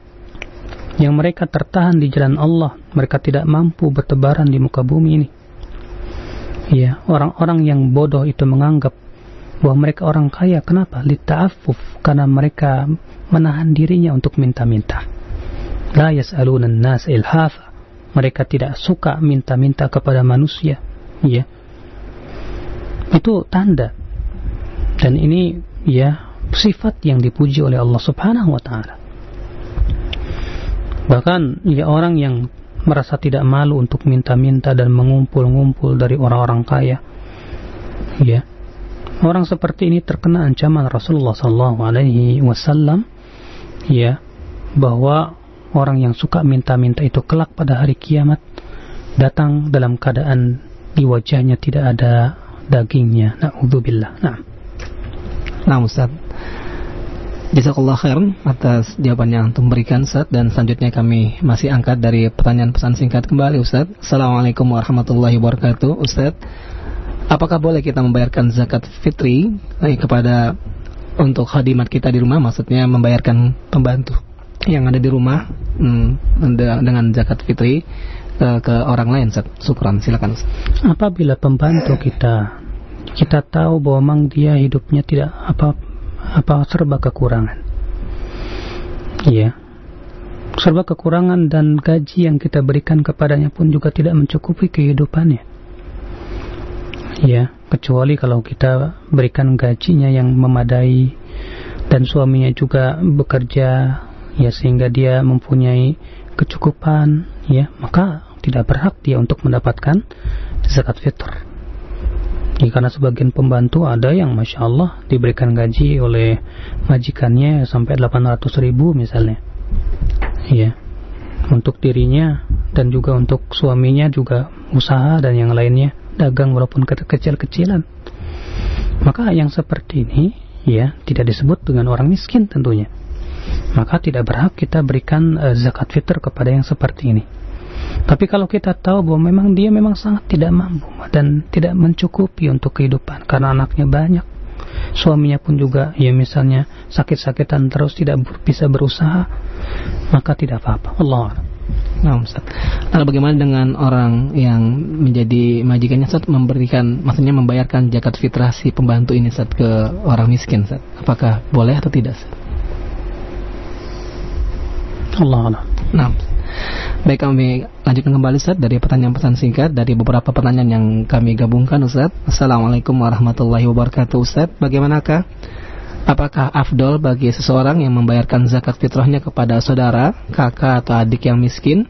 yang mereka tertahan di jalan Allah, mereka tidak mampu bertebaran di muka bumi ini. Ya, orang-orang yang bodoh itu menganggap bahwa mereka orang kaya. Kenapa? Litta'affuf. Karena mereka menahan dirinya untuk minta-minta. La yas'aluna nas ilhafa. Mereka tidak suka minta-minta kepada manusia. Ya, itu tanda dan ini ya sifat yang dipuji oleh Allah Subhanahu wa taala. Bahkan ya orang yang merasa tidak malu untuk minta-minta dan mengumpul-ngumpul dari orang-orang kaya. Ya. Orang seperti ini terkena ancaman Rasulullah sallallahu alaihi wasallam ya bahwa orang yang suka minta-minta itu kelak pada hari kiamat datang dalam keadaan di wajahnya tidak ada dagingnya. Na'udzubillah. Nah. Nah, Ustaz. Jazakallah khairan atas jawaban yang antum berikan Ustaz dan selanjutnya kami masih angkat dari pertanyaan pesan singkat kembali Ustaz. Assalamualaikum warahmatullahi wabarakatuh Ustaz. Apakah boleh kita membayarkan zakat fitri eh, kepada untuk khadimat kita di rumah maksudnya membayarkan pembantu yang ada di rumah hmm, dengan zakat fitri uh, ke orang lain Ustaz. Syukran, silakan Ustaz. Apabila pembantu kita kita tahu bahwa memang dia hidupnya tidak apa apa serba kekurangan. Iya. Serba kekurangan dan gaji yang kita berikan kepadanya pun juga tidak mencukupi kehidupannya. Ya, kecuali kalau kita berikan gajinya yang memadai dan suaminya juga bekerja ya sehingga dia mempunyai kecukupan ya maka tidak berhak dia untuk mendapatkan zakat fitr. Ya, karena sebagian pembantu ada yang masya Allah diberikan gaji oleh majikannya sampai 800 ribu misalnya. Ya, untuk dirinya dan juga untuk suaminya juga usaha dan yang lainnya dagang walaupun kecil-kecilan. Maka yang seperti ini ya tidak disebut dengan orang miskin tentunya. Maka tidak berhak kita berikan uh, zakat fitr kepada yang seperti ini. Tapi kalau kita tahu bahwa memang dia memang sangat tidak mampu dan tidak mencukupi untuk kehidupan karena anaknya banyak, suaminya pun juga ya misalnya sakit-sakitan terus tidak bisa berusaha, maka tidak apa-apa. Allah Nah, Ustaz. Lalu bagaimana dengan orang yang menjadi majikannya Ustaz memberikan maksudnya membayarkan zakat fitrah si pembantu ini Ustaz ke orang miskin Ustaz? Apakah boleh atau tidak Ustaz? Allah Allah. Nah, Baik kami lanjutkan kembali Ustaz dari pertanyaan pesan singkat dari beberapa pertanyaan yang kami gabungkan Ustaz. Assalamualaikum warahmatullahi wabarakatuh Ustaz. Bagaimanakah apakah afdol bagi seseorang yang membayarkan zakat fitrahnya kepada saudara, kakak atau adik yang miskin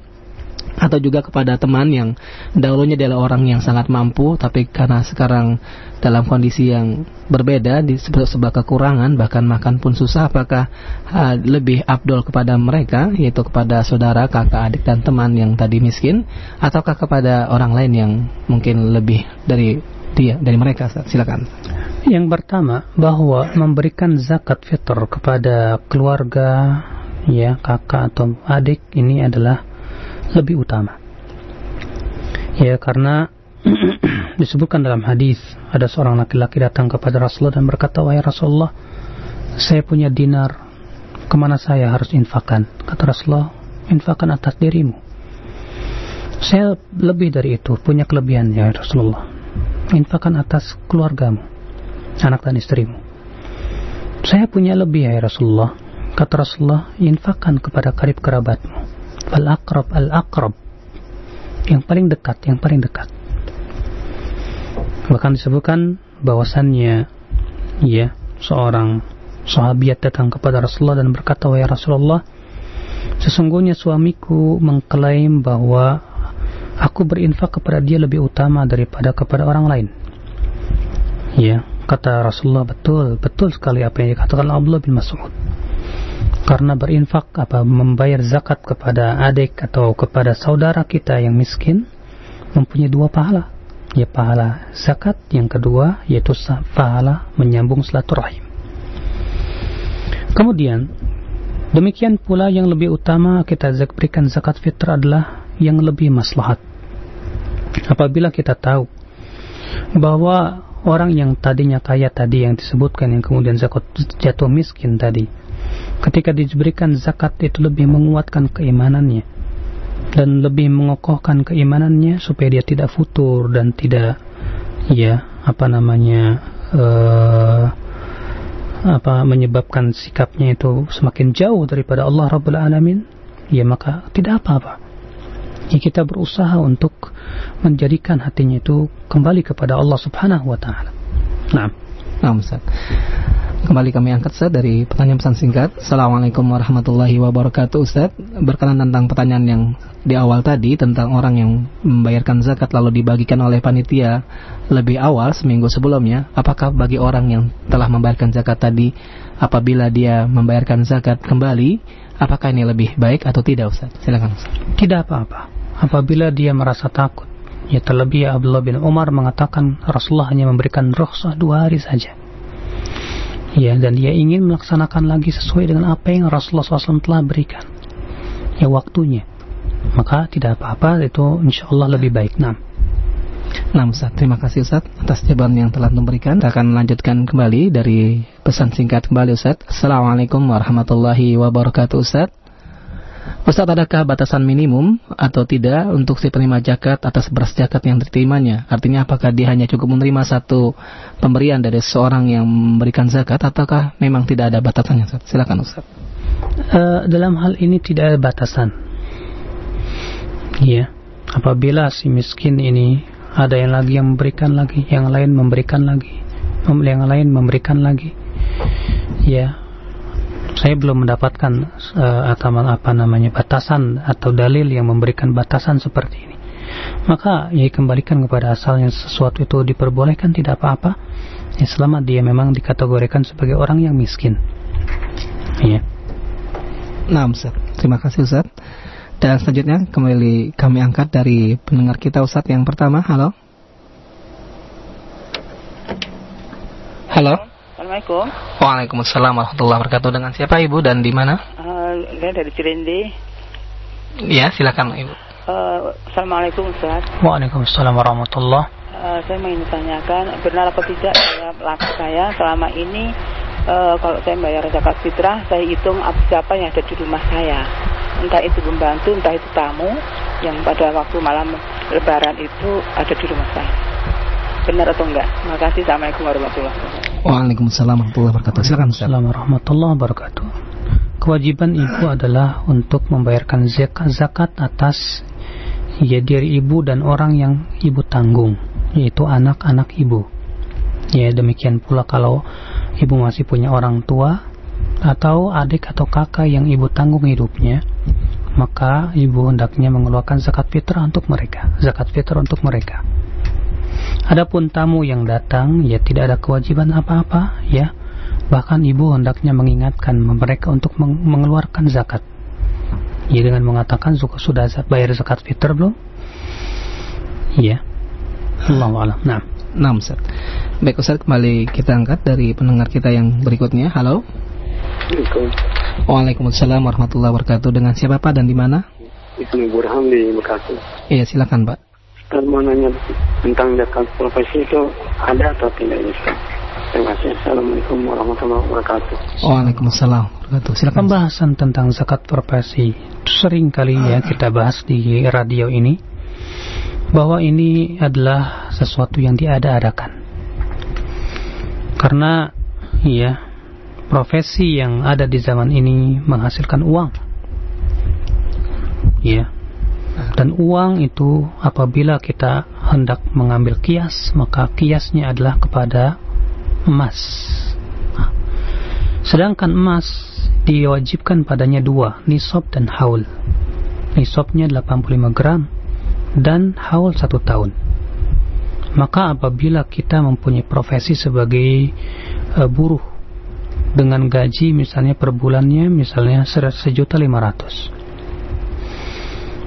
atau juga kepada teman yang dahulunya adalah orang yang sangat mampu tapi karena sekarang dalam kondisi yang berbeda di sebuah kekurangan bahkan makan pun susah apakah uh, lebih abdul kepada mereka yaitu kepada saudara, kakak, adik dan teman yang tadi miskin ataukah kepada orang lain yang mungkin lebih dari dia dari mereka silakan. Yang pertama bahwa memberikan zakat fitr kepada keluarga ya kakak atau adik ini adalah lebih utama. Ya karena disebutkan dalam hadis ada seorang laki-laki datang kepada Rasulullah dan berkata wahai Rasulullah saya punya dinar ke mana saya harus infakkan? Kata Rasulullah, infakkan atas dirimu. Saya lebih dari itu, punya kelebihan ya Rasulullah. Infakkan atas keluargamu, anak dan istrimu. Saya punya lebih ya Rasulullah. Kata Rasulullah, infakkan kepada karib kerabatmu. Al-akrab, al-akrab. Yang paling dekat, yang paling dekat. Bahkan disebutkan bahwasannya ya seorang sahabiat datang kepada Rasulullah dan berkata, "Wahai Rasulullah, sesungguhnya suamiku mengklaim bahwa aku berinfak kepada dia lebih utama daripada kepada orang lain." Ya, kata Rasulullah, "Betul, betul sekali apa yang dikatakan Abdullah bin Mas'ud." Karena berinfak apa membayar zakat kepada adik atau kepada saudara kita yang miskin mempunyai dua pahala. Ya pahala zakat, yang kedua yaitu pahala menyambung silaturahim. Kemudian, demikian pula yang lebih utama kita berikan zakat fitrah adalah yang lebih maslahat. Apabila kita tahu bahwa orang yang tadinya kaya tadi yang disebutkan yang kemudian zakat jatuh miskin tadi ketika diberikan zakat itu lebih menguatkan keimanannya dan lebih mengokohkan keimanannya supaya dia tidak futur dan tidak ya apa namanya uh, apa menyebabkan sikapnya itu semakin jauh daripada Allah Rabbul Alamin, ya maka tidak apa-apa. Ya kita berusaha untuk menjadikan hatinya itu kembali kepada Allah Subhanahu wa taala. Nah, nah Ustaz. Kembali kami angkat Ustaz dari pertanyaan pesan singkat. Assalamualaikum warahmatullahi wabarakatuh Ustaz. Berkenan tentang pertanyaan yang di awal tadi tentang orang yang membayarkan zakat lalu dibagikan oleh panitia lebih awal seminggu sebelumnya. Apakah bagi orang yang telah membayarkan zakat tadi apabila dia membayarkan zakat kembali, apakah ini lebih baik atau tidak Ustaz? Silakan Ustaz. Tidak apa-apa. Apabila dia merasa takut, ya terlebih Abdullah bin Umar mengatakan Rasulullah hanya memberikan rukhsah dua hari saja ya dan dia ingin melaksanakan lagi sesuai dengan apa yang Rasulullah SAW telah berikan ya waktunya maka tidak apa-apa itu insya Allah lebih baik nah Nah Ustaz, terima kasih Ustaz atas jawaban yang telah memberikan. Kita akan melanjutkan kembali dari pesan singkat kembali Ustaz. Assalamualaikum warahmatullahi wabarakatuh Ustaz. Ustaz, adakah batasan minimum atau tidak untuk si penerima zakat atas beras zakat yang diterimanya? Artinya apakah dia hanya cukup menerima satu pemberian dari seorang yang memberikan zakat ataukah memang tidak ada batasannya? Ustaz? Silakan Ustaz. Uh, dalam hal ini tidak ada batasan. Iya. Apabila si miskin ini ada yang lagi yang memberikan lagi, yang lain memberikan lagi, yang lain memberikan lagi. Ya, saya belum mendapatkan uh, atau apa namanya batasan atau dalil yang memberikan batasan seperti ini. Maka ya kembalikan kepada asalnya sesuatu itu diperbolehkan tidak apa-apa. Ya, selama dia memang dikategorikan sebagai orang yang miskin. Ya. Nah, Ustaz. Terima kasih Ustaz. Dan selanjutnya kembali kami angkat dari pendengar kita Ustaz yang pertama. Halo. Halo. Assalamualaikum. Waalaikumsalam warahmatullahi wabarakatuh. Dengan siapa Ibu dan di mana? Uh, dari Cirende. Ya, silakan Ibu. Uh, Assalamualaikum Ustaz. Waalaikumsalam warahmatullahi uh, Saya ingin tanyakan, benar apa tidak saya pelaku saya selama ini uh, kalau saya bayar zakat fitrah, saya hitung siapa yang ada di rumah saya. Entah itu pembantu, entah itu tamu yang pada waktu malam lebaran itu ada di rumah saya benar atau enggak. Terima kasih. Assalamualaikum warahmatullahi wabarakatuh. Waalaikumsalam warahmatullahi wabarakatuh. Silakan Assalamualaikum warahmatullahi wabarakatuh. Kewajiban ibu adalah untuk membayarkan zakat, atas ya diri ibu dan orang yang ibu tanggung, yaitu anak-anak ibu. Ya demikian pula kalau ibu masih punya orang tua atau adik atau kakak yang ibu tanggung hidupnya, maka ibu hendaknya mengeluarkan zakat fitrah untuk mereka, zakat fitrah untuk mereka. Adapun tamu yang datang, ya tidak ada kewajiban apa-apa, ya. Bahkan ibu hendaknya mengingatkan mereka untuk mengeluarkan zakat. Ya dengan mengatakan sudah bayar zakat fitr belum? Ya. Allah alam. Nah. Nah, Ustaz. Baik Ustaz, kembali kita angkat dari pendengar kita yang berikutnya. Halo. Waalaikumsalam warahmatullahi wabarakatuh. Dengan siapa Pak dan di mana? Ibnu Burham di Bekasi. Iya, silakan Pak. Ustaz mau nanya tentang zakat profesi itu ada atau tidak Ustaz? Terima kasih. Assalamualaikum warahmatullahi wabarakatuh. Waalaikumsalam warahmatullahi Silakan. Pembahasan tentang zakat profesi sering kali ya kita bahas di radio ini bahwa ini adalah sesuatu yang diada-adakan. Karena ya profesi yang ada di zaman ini menghasilkan uang. Ya. Dan uang itu apabila kita hendak mengambil kias, maka kiasnya adalah kepada emas. Sedangkan emas diwajibkan padanya dua, nisab dan haul. Nisabnya 85 gram dan haul satu tahun. Maka apabila kita mempunyai profesi sebagai uh, buruh dengan gaji misalnya per bulannya misalnya sejuta lima ratus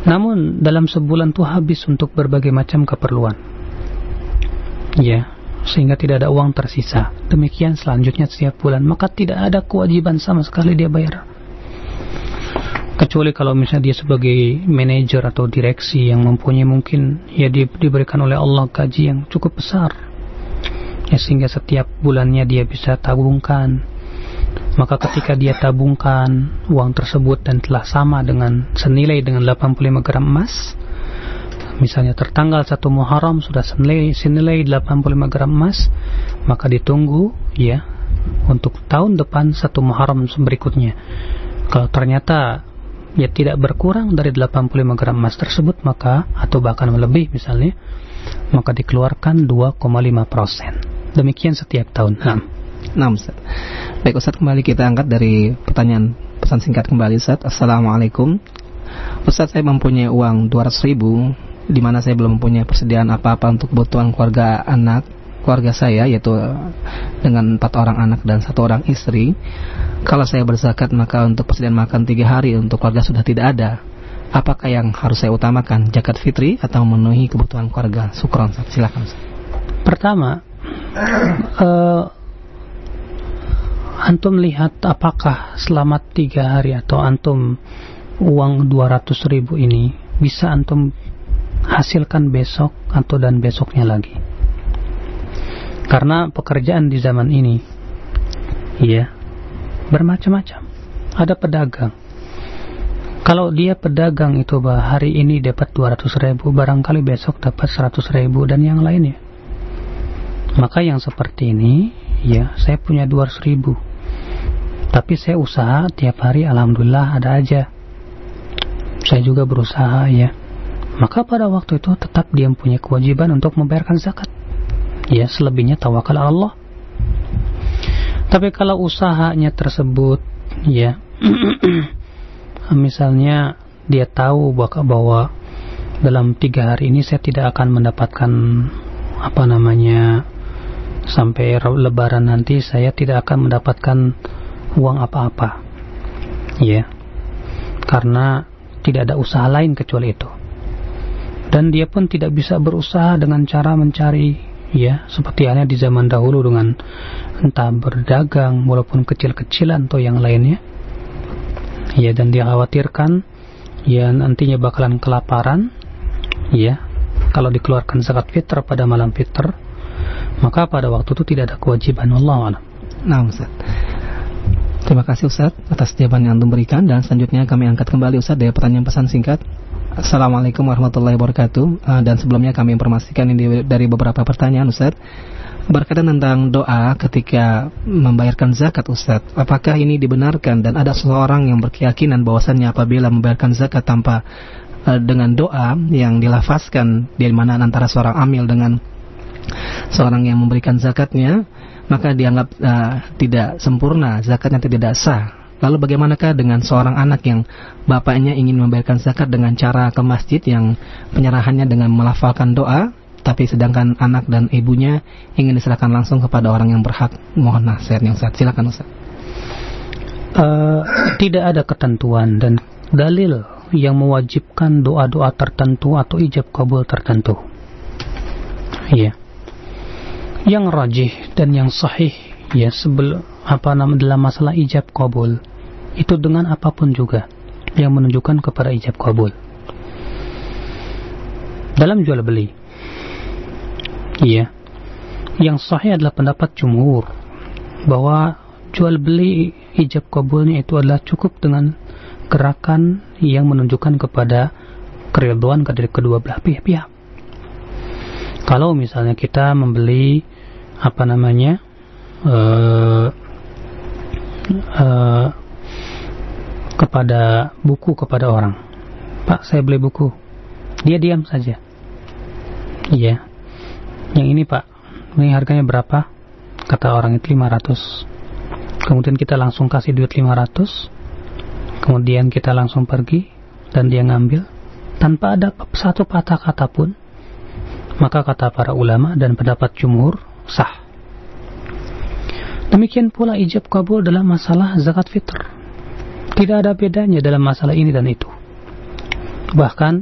namun dalam sebulan itu habis untuk berbagai macam keperluan. Ya, sehingga tidak ada uang tersisa. Demikian selanjutnya setiap bulan, maka tidak ada kewajiban sama sekali dia bayar. Kecuali kalau misalnya dia sebagai manajer atau direksi yang mempunyai mungkin ya di, diberikan oleh Allah gaji yang cukup besar. Ya sehingga setiap bulannya dia bisa tabungkan maka ketika dia tabungkan uang tersebut dan telah sama dengan senilai dengan 85 gram emas misalnya tertanggal 1 Muharram sudah senilai, senilai 85 gram emas maka ditunggu ya untuk tahun depan 1 Muharram berikutnya. Kalau ternyata ya tidak berkurang dari 85 gram emas tersebut maka atau bahkan lebih misalnya maka dikeluarkan 2,5 persen. Demikian setiap tahun. Nah Nah, Ustaz. Baik Ustaz, kembali kita angkat dari pertanyaan pesan singkat kembali Ustaz. Assalamualaikum. Ustaz, saya mempunyai uang 200 ribu di mana saya belum mempunyai persediaan apa-apa untuk kebutuhan keluarga anak keluarga saya yaitu dengan empat orang anak dan satu orang istri kalau saya berzakat maka untuk persediaan makan tiga hari untuk keluarga sudah tidak ada apakah yang harus saya utamakan zakat fitri atau memenuhi kebutuhan keluarga sukron silakan pertama uh, antum lihat apakah selama tiga hari atau antum uang 200 ribu ini bisa antum hasilkan besok atau dan besoknya lagi? Karena pekerjaan di zaman ini ya bermacam-macam. Ada pedagang. Kalau dia pedagang itu bah hari ini dapat 200 ribu barangkali besok dapat 100 ribu dan yang lainnya. Maka yang seperti ini ya saya punya 200 ribu tapi saya usaha tiap hari alhamdulillah ada aja. Saya juga berusaha ya. Maka pada waktu itu tetap dia punya kewajiban untuk membayarkan zakat. Ya, selebihnya tawakal Allah. Tapi kalau usahanya tersebut ya misalnya dia tahu bahwa dalam tiga hari ini saya tidak akan mendapatkan apa namanya sampai lebaran nanti saya tidak akan mendapatkan uang apa-apa. Ya. Karena tidak ada usaha lain kecuali itu. Dan dia pun tidak bisa berusaha dengan cara mencari ya seperti halnya di zaman dahulu dengan entah berdagang walaupun kecil-kecilan atau yang lainnya. Ya dan dia khawatirkan ya nantinya bakalan kelaparan ya kalau dikeluarkan zakat fitr pada malam fitr maka pada waktu itu tidak ada kewajiban Allah Nah, Ustaz. Terima kasih Ustaz atas jawaban yang Anda berikan dan selanjutnya kami angkat kembali Ustaz dari pertanyaan pesan singkat. Assalamualaikum warahmatullahi wabarakatuh uh, dan sebelumnya kami informasikan ini dari beberapa pertanyaan Ustaz berkaitan tentang doa ketika membayarkan zakat Ustaz. Apakah ini dibenarkan dan ada seseorang yang berkeyakinan bahwasannya apabila membayarkan zakat tanpa uh, dengan doa yang dilafazkan di mana antara seorang amil dengan seorang yang memberikan zakatnya maka dianggap uh, tidak sempurna, zakatnya tidak sah. Lalu bagaimanakah dengan seorang anak yang bapaknya ingin membayarkan zakat dengan cara ke masjid yang penyerahannya dengan melafalkan doa, tapi sedangkan anak dan ibunya ingin diserahkan langsung kepada orang yang berhak? Mohon nasihatnya Ustaz. Silakan Ustaz. Uh, tidak ada ketentuan dan dalil yang mewajibkan doa-doa tertentu atau ijab kabul tertentu. Iya. Yeah yang rajih dan yang sahih ya sebelum apa nama dalam masalah ijab kabul. Itu dengan apa pun juga yang menunjukkan kepada ijab kabul. Dalam jual beli. Ya Yang sahih adalah pendapat jumhur bahwa jual beli ijab kabulnya itu adalah cukup dengan gerakan yang menunjukkan kepada keriduan dari kedua belah pihak. Kalau misalnya kita membeli apa namanya uh, uh, kepada buku kepada orang, Pak saya beli buku, dia diam saja. Iya, yang ini Pak, ini harganya berapa? Kata orang itu 500. Kemudian kita langsung kasih duit 500. Kemudian kita langsung pergi dan dia ngambil tanpa ada satu patah kata pun maka kata para ulama dan pendapat jumhur sah. Demikian pula ijab kabul dalam masalah zakat fitr. Tidak ada bedanya dalam masalah ini dan itu. Bahkan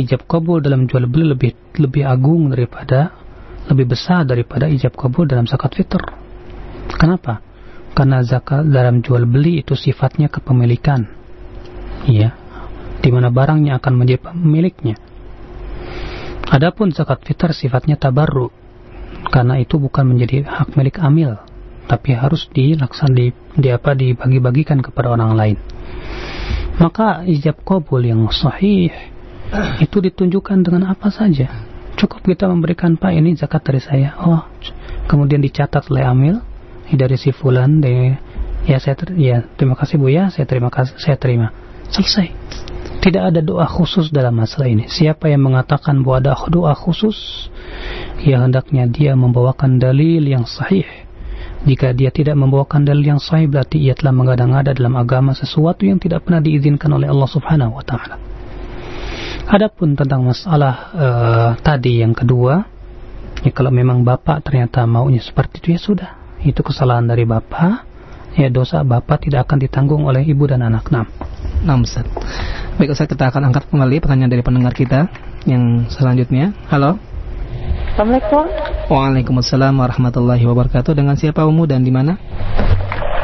ijab kabul dalam jual beli lebih lebih agung daripada lebih besar daripada ijab kabul dalam zakat fitr. Kenapa? Karena zakat dalam jual beli itu sifatnya kepemilikan. Iya, di mana barangnya akan menjadi pemiliknya. Adapun zakat fitrah sifatnya tabarru karena itu bukan menjadi hak milik amil tapi harus dilaksan di, di apa dibagi-bagikan kepada orang lain. Maka ijab kabul yang sahih itu ditunjukkan dengan apa saja. Cukup kita memberikan Pak ini zakat dari saya. Oh, kemudian dicatat oleh amil dari si fulan de ya saya ter, ya terima kasih Bu ya, saya terima kasih saya terima. Selesai tidak ada doa khusus dalam masalah ini. Siapa yang mengatakan bahwa ada doa khusus, ya hendaknya dia membawakan dalil yang sahih. Jika dia tidak membawakan dalil yang sahih, berarti ia telah mengada-ngada dalam agama sesuatu yang tidak pernah diizinkan oleh Allah Subhanahu wa taala. Adapun tentang masalah uh, tadi yang kedua, ya kalau memang bapak ternyata maunya seperti itu ya sudah, itu kesalahan dari bapak, ya dosa bapak tidak akan ditanggung oleh ibu dan anak. Nah, Nah, Ustaz. Baik Ustaz, kita akan angkat kembali pertanyaan dari pendengar kita yang selanjutnya. Halo. Assalamualaikum. Waalaikumsalam warahmatullahi wabarakatuh. Dengan siapa Umu dan di mana?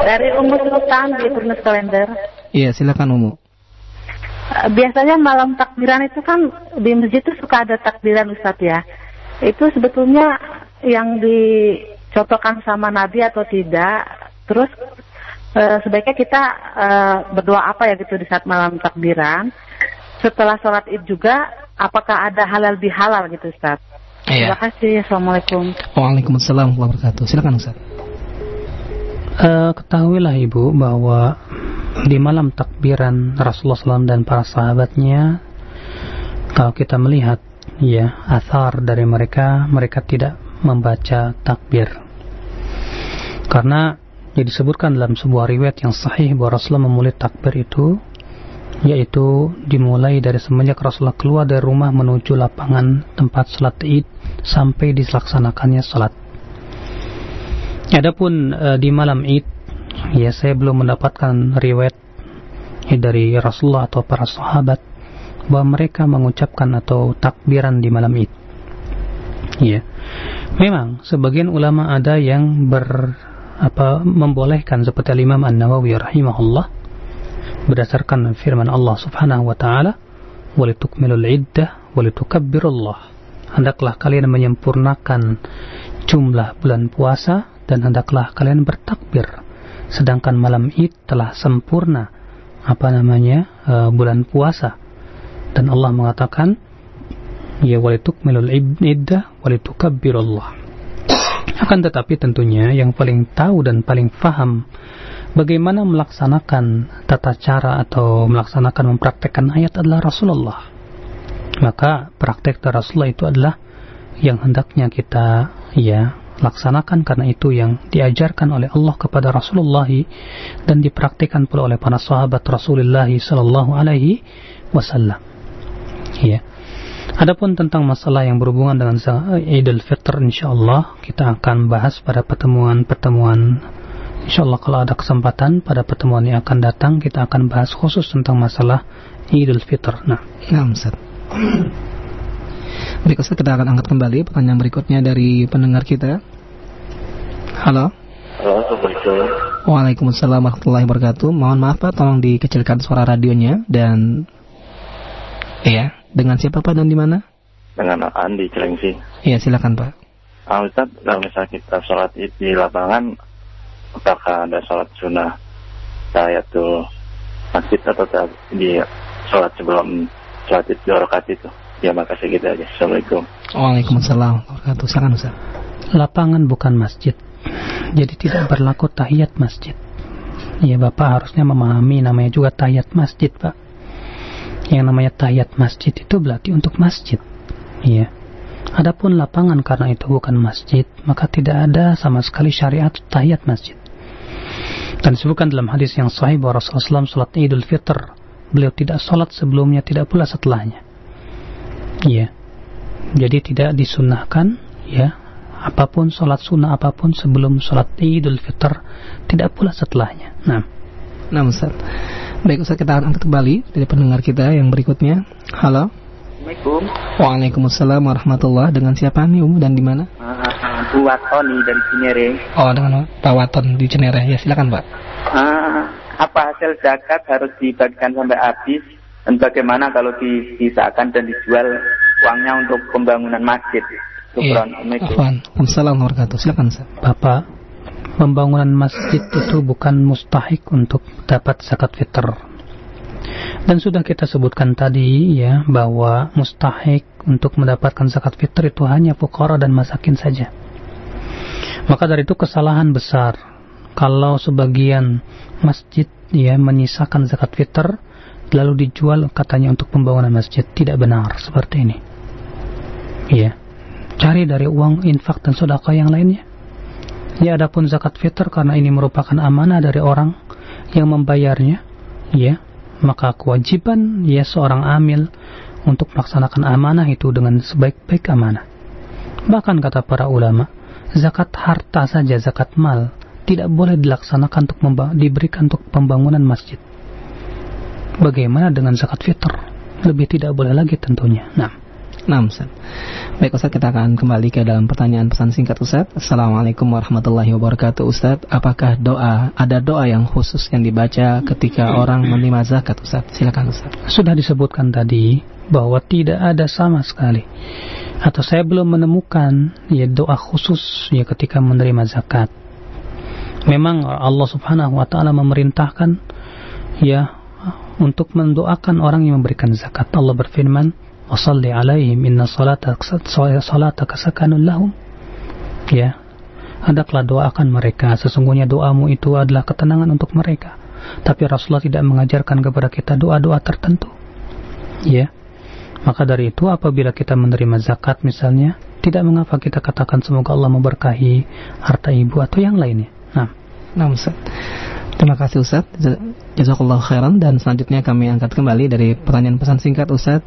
Dari Umu Sultan di Purnas Kalender. Iya, silakan Umu. Eh, biasanya malam takbiran itu kan di masjid itu suka ada takbiran Ustaz ya. Itu sebetulnya yang dicontohkan sama Nabi atau tidak. Terus uh, sebaiknya kita uh, berdoa apa ya gitu di saat malam takbiran. Setelah sholat id juga, apakah ada halal bihalal gitu Ustaz? Iya. Terima kasih. Assalamualaikum. Waalaikumsalam warahmatullahi wabarakatuh. Silakan Ustaz. Uh, ketahuilah ibu bahwa di malam takbiran Rasulullah SAW dan para sahabatnya kalau kita melihat ya athar dari mereka mereka tidak membaca takbir karena yang disebutkan dalam sebuah riwayat yang sahih bahwa Rasulullah memulai takbir itu yaitu dimulai dari semenjak Rasulullah keluar dari rumah menuju lapangan tempat salat id sampai dilaksanakannya salat. Adapun e, di malam id, ya saya belum mendapatkan riwayat ya, dari Rasulullah atau para sahabat bahwa mereka mengucapkan atau takbiran di malam id. Ya, memang sebagian ulama ada yang ber apa membolehkan seperti Imam An-Nawawi rahimahullah berdasarkan firman Allah Subhanahu wa taala walitukmilul iddah walitukabbirullah hendaklah kalian menyempurnakan jumlah bulan puasa dan hendaklah kalian bertakbir. Sedangkan malam Id telah sempurna apa namanya uh, bulan puasa. Dan Allah mengatakan ya walitukmilul iddah walitukabbirullah. Akan tetapi tentunya yang paling tahu dan paling faham bagaimana melaksanakan tata cara atau melaksanakan mempraktekkan ayat adalah Rasulullah. Maka praktek Rasulullah itu adalah yang hendaknya kita ya laksanakan karena itu yang diajarkan oleh Allah kepada Rasulullah dan dipraktikkan pula oleh para sahabat Rasulullah sallallahu alaihi wasallam. Ya. Adapun tentang masalah yang berhubungan dengan Idul Fitr insyaallah kita akan bahas pada pertemuan-pertemuan insyaallah kalau ada kesempatan pada pertemuan yang akan datang kita akan bahas khusus tentang masalah Idul Fitr. Nah, nah Ustaz. Berikutnya kita akan angkat kembali pertanyaan berikutnya dari pendengar kita. Halo. Halo, Assalamualaikum. Waalaikumsalam warahmatullahi wabarakatuh. Mohon maaf Pak, tolong dikecilkan suara radionya dan Iya, dengan siapa Pak dan di mana? Dengan Andi Cilengsi. Iya, silakan Pak. Ah, Ustaz, kalau misalnya kita sholat id di lapangan, apakah ada sholat sunnah tahiyatul masjid atau di sholat sebelum sholat id dua rakaat itu? Ya, makasih gitu aja. Assalamualaikum. Waalaikumsalam wabarakatuh. Silakan Ustaz. Lapangan bukan masjid. Jadi tidak berlaku tahiyat masjid. Ya Bapak harusnya memahami namanya juga tahiyat masjid Pak. Yang namanya tahiyat masjid itu berarti untuk masjid. Iya. Adapun lapangan karena itu bukan masjid, maka tidak ada sama sekali syariat tahiyat masjid. Dan disebutkan dalam hadis yang sahih bahwa Rasulullah SAW salat Idul Fitr, beliau tidak salat sebelumnya, tidak pula setelahnya. Iya. Jadi tidak disunahkan, ya, apa pun sholat sunnah apa pun sebelum sholat Idul Fitr, tidak pula setelahnya. Nah, Nah Ustaz. Baik Ustaz kita angkat kembali dari pendengar kita yang berikutnya. Halo. Assalamualaikum. Waalaikumsalam warahmatullahi Dengan siapa nih Um dan di mana? Uh, Bu Watoni dari Cinere. Oh dengan Pak Waton di Cenere ya silakan Pak. Uh, apa hasil zakat harus dibagikan sampai habis dan bagaimana kalau dipisahkan dan dijual uangnya untuk pembangunan masjid? Syukron. Assalamualaikum. Warahmatullahi wabarakatuh. Silakan. Bapak, pembangunan masjid itu bukan mustahik untuk dapat zakat fitr. Dan sudah kita sebutkan tadi ya bahwa mustahik untuk mendapatkan zakat fitr itu hanya fukara dan masakin saja. Maka dari itu kesalahan besar kalau sebagian masjid ya menyisakan zakat fitr lalu dijual katanya untuk pembangunan masjid tidak benar seperti ini. Iya. Cari dari uang infak dan sedekah yang lainnya. Ya adapun zakat fitr karena ini merupakan amanah dari orang yang membayarnya, ya, maka kewajiban ya seorang amil untuk melaksanakan amanah itu dengan sebaik-baik amanah. Bahkan kata para ulama, zakat harta saja zakat mal tidak boleh dilaksanakan untuk diberikan untuk pembangunan masjid. Bagaimana dengan zakat fitr? Lebih tidak boleh lagi tentunya. Nah, Nah Ustaz. Baik Ustaz kita akan kembali ke dalam pertanyaan pesan singkat Ustaz. Assalamualaikum warahmatullahi wabarakatuh Ustaz. Apakah doa ada doa yang khusus yang dibaca ketika orang menerima zakat Ustaz? Silakan Ustaz. sudah disebutkan tadi bahwa tidak ada sama sekali atau saya belum menemukan ya doa khusus ya ketika menerima zakat. Memang Allah Subhanahu wa taala memerintahkan ya untuk mendoakan orang yang memberikan zakat. Allah berfirman, "Washalli 'alaihim inna salataka salataka sakanun lahum." Ya. Hendaklah doakan mereka, sesungguhnya doamu itu adalah ketenangan untuk mereka. Tapi Rasulullah tidak mengajarkan kepada kita doa-doa tertentu. Ya. Maka dari itu apabila kita menerima zakat misalnya, tidak mengapa kita katakan semoga Allah memberkahi harta ibu atau yang lainnya. Nah, Nah Ustaz. Terima kasih Ustaz. Jazakallahu khairan dan selanjutnya kami angkat kembali dari pertanyaan pesan singkat Ustaz.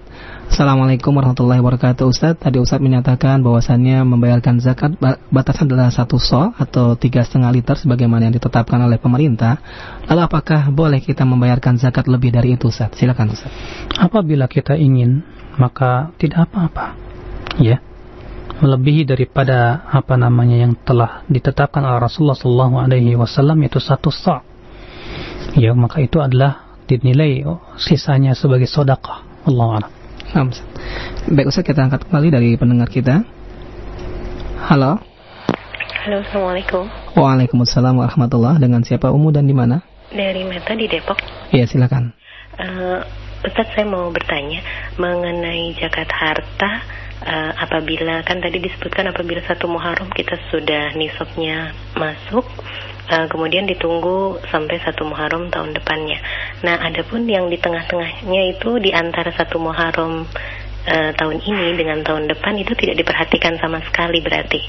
Assalamualaikum warahmatullahi wabarakatuh Ustaz. Tadi Ustaz menyatakan bahwasannya membayarkan zakat ba- batasan adalah satu so atau tiga setengah liter sebagaimana yang ditetapkan oleh pemerintah. Lalu apakah boleh kita membayarkan zakat lebih dari itu Ustaz? Silakan Ustaz. apabila kita ingin maka tidak apa-apa. Ya. Melebihi daripada apa namanya yang telah ditetapkan oleh Rasulullah sallallahu alaihi wasallam yaitu satu sa'. Ya, maka itu adalah dinilai sisanya sebagai sedekah. Allah a'lam. Nah, Ustaz. Baik Ustaz kita angkat kembali dari pendengar kita. Halo. Halo, Assalamualaikum. Waalaikumsalam warahmatullahi Dengan siapa Umu dan di mana? Dari Meta di Depok. Iya silakan. Eh, Ustadz saya mau bertanya mengenai zakat harta eh, apabila kan tadi disebutkan apabila satu Muharram kita sudah nisabnya masuk eh, kemudian ditunggu sampai satu Muharram tahun depannya. Nah, adapun yang di tengah-tengahnya itu di antara satu Muharram eh, tahun ini dengan tahun depan itu tidak diperhatikan sama sekali berarti.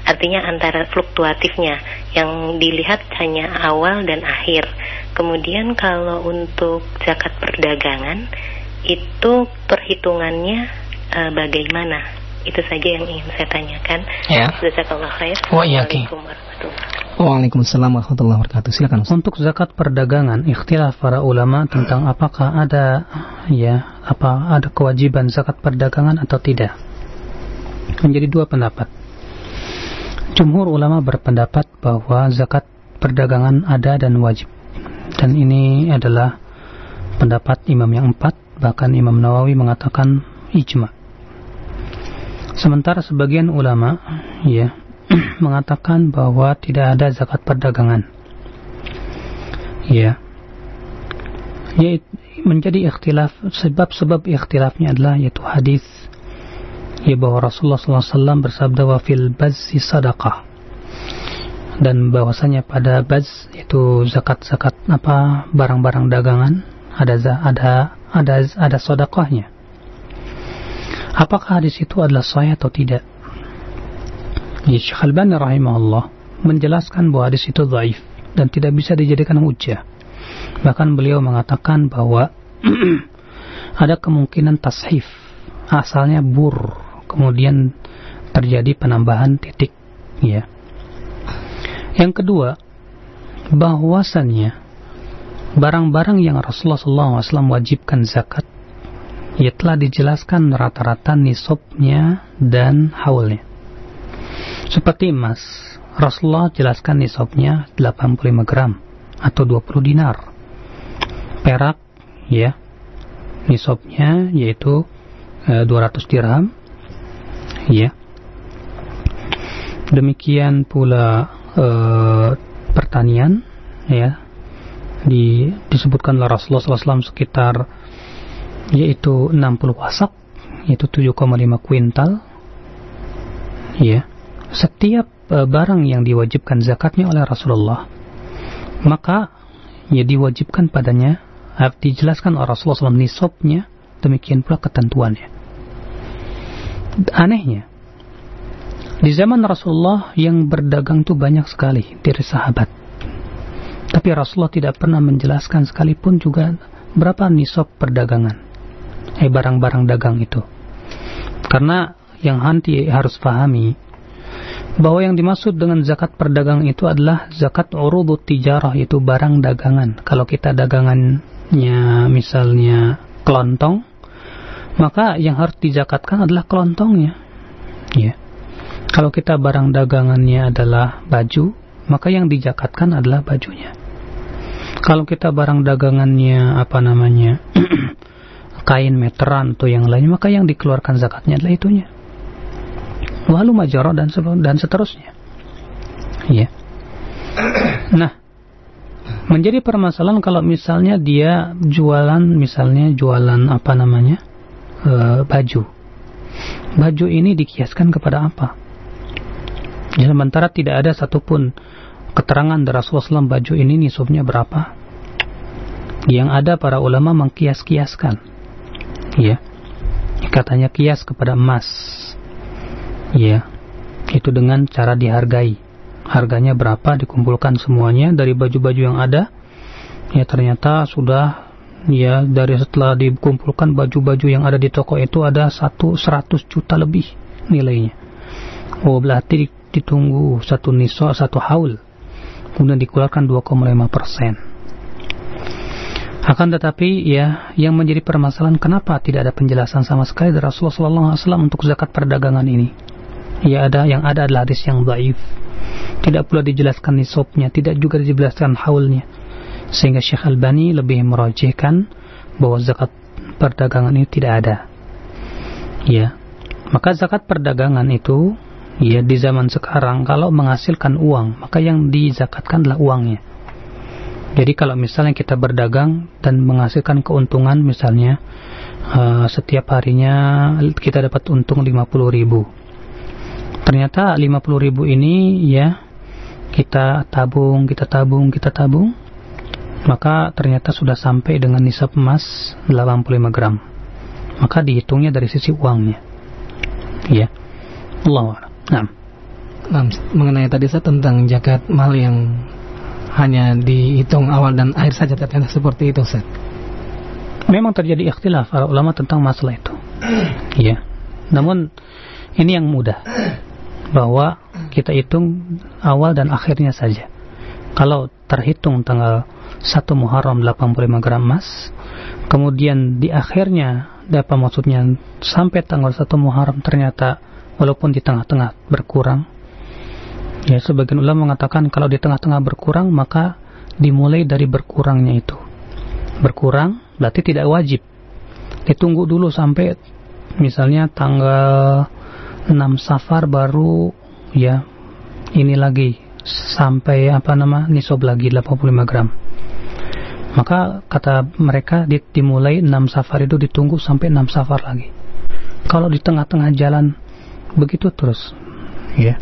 Artinya antara fluktuatifnya yang dilihat hanya awal dan akhir. Kemudian kalau untuk zakat perdagangan itu perhitungannya eh, bagaimana? Itu saja yang ingin saya tanyakan. Ya. Jazakallah khair. Wa iyaki. Assalamualaikum warahmatullahi Waalaikumsalam warahmatullahi wabarakatuh. Silakan. Untuk zakat perdagangan, ikhtilaf para ulama tentang apakah ada ya apa ada kewajiban zakat perdagangan atau tidak. Menjadi dua pendapat. Jumhur ulama berpendapat bahwa zakat perdagangan ada dan wajib. Dan ini adalah pendapat imam yang empat, bahkan Imam Nawawi mengatakan ijma. Sementara sebagian ulama ya mengatakan bahwa tidak ada zakat perdagangan. Ya. Ya menjadi ikhtilaf sebab-sebab ikhtilafnya adalah yaitu hadis ya bahwa Rasulullah SAW bersabda wa fil bazzi sadaqah dan bahwasanya pada baz itu zakat-zakat apa barang-barang dagangan ada ada ada ada sedekahnya. Apakah hadis itu adalah sahih atau tidak? Ya, Syekh Al-Bani rahimahullah menjelaskan bahwa hadis itu dhaif dan tidak bisa dijadikan hujah. Bahkan beliau mengatakan bahwa ada kemungkinan tashif asalnya bur kemudian terjadi penambahan titik ya yang kedua, bahwasannya barang-barang yang Rasulullah SAW wajibkan zakat ya telah dijelaskan rata-rata nisabnya dan haulnya. Seperti emas, Rasulullah jelaskan nisabnya 85 gram atau 20 dinar. Perak, ya, nisabnya yaitu e, 200 dirham, ya. Demikian pula uh, pertanian ya di, disebutkan oleh Rasulullah SAW sekitar yaitu 60 wasak yaitu 7,5 kuintal ya setiap uh, barang yang diwajibkan zakatnya oleh Rasulullah maka ya diwajibkan padanya dijelaskan oleh Rasulullah SAW nisabnya demikian pula ketentuannya anehnya di zaman Rasulullah yang berdagang itu banyak sekali dari sahabat. Tapi Rasulullah tidak pernah menjelaskan sekalipun juga berapa nisab perdagangan. Eh barang-barang dagang itu. Karena yang hanti harus pahami bahwa yang dimaksud dengan zakat perdagangan itu adalah zakat urudut tijarah itu barang dagangan. Kalau kita dagangannya misalnya kelontong, maka yang harus dizakatkan adalah kelontongnya. Ya. Kalau kita barang dagangannya adalah baju, maka yang dijakatkan adalah bajunya. Kalau kita barang dagangannya apa namanya kain meteran atau yang lain, maka yang dikeluarkan zakatnya adalah itunya. Walu majarah dan dan seterusnya. Ya. Nah, menjadi permasalahan kalau misalnya dia jualan misalnya jualan apa namanya e, baju. Baju ini dikiaskan kepada apa? Ya, sementara tidak ada satupun keterangan dari Rasulullah baju ini nisabnya berapa. Yang ada para ulama mengkias-kiaskan. Ya. Katanya kias kepada emas. Ya. Itu dengan cara dihargai. Harganya berapa dikumpulkan semuanya dari baju-baju yang ada. Ya ternyata sudah ya dari setelah dikumpulkan baju-baju yang ada di toko itu ada satu seratus juta lebih nilainya. Oh berarti ditunggu satu niso satu haul kemudian dikeluarkan 2,5 persen akan tetapi ya yang menjadi permasalahan kenapa tidak ada penjelasan sama sekali dari Rasulullah SAW untuk zakat perdagangan ini? Ya ada yang ada adalah hadis yang daif tidak pula dijelaskan nisabnya tidak juga dijelaskan haulnya. Sehingga Syekh Albani lebih merojihkan bahwa zakat perdagangan ini tidak ada. Ya maka zakat perdagangan itu ya di zaman sekarang kalau menghasilkan uang maka yang dizakatkan adalah uangnya jadi kalau misalnya kita berdagang dan menghasilkan keuntungan misalnya uh, setiap harinya kita dapat untung 50 ribu. Ternyata 50 ribu ini ya kita tabung kita tabung kita tabung maka ternyata sudah sampai dengan nisab emas 85 gram. Maka dihitungnya dari sisi uangnya. Ya. Allah Nah, mengenai tadi saya tentang zakat mal yang hanya dihitung awal dan akhir saja ternyata seperti itu Ustaz. Memang terjadi ikhtilaf para ulama tentang masalah itu. Iya. Namun ini yang mudah bahwa kita hitung awal dan akhirnya saja. Kalau terhitung tanggal 1 Muharram 85 gram emas, kemudian di akhirnya apa maksudnya sampai tanggal 1 Muharram ternyata walaupun di tengah-tengah berkurang. Ya, sebagian ulama mengatakan kalau di tengah-tengah berkurang maka dimulai dari berkurangnya itu. Berkurang berarti tidak wajib. Ditunggu dulu sampai misalnya tanggal 6 Safar baru ya ini lagi sampai apa nama nisob lagi 85 gram maka kata mereka dimulai 6 safar itu ditunggu sampai 6 safar lagi kalau di tengah-tengah jalan begitu terus ya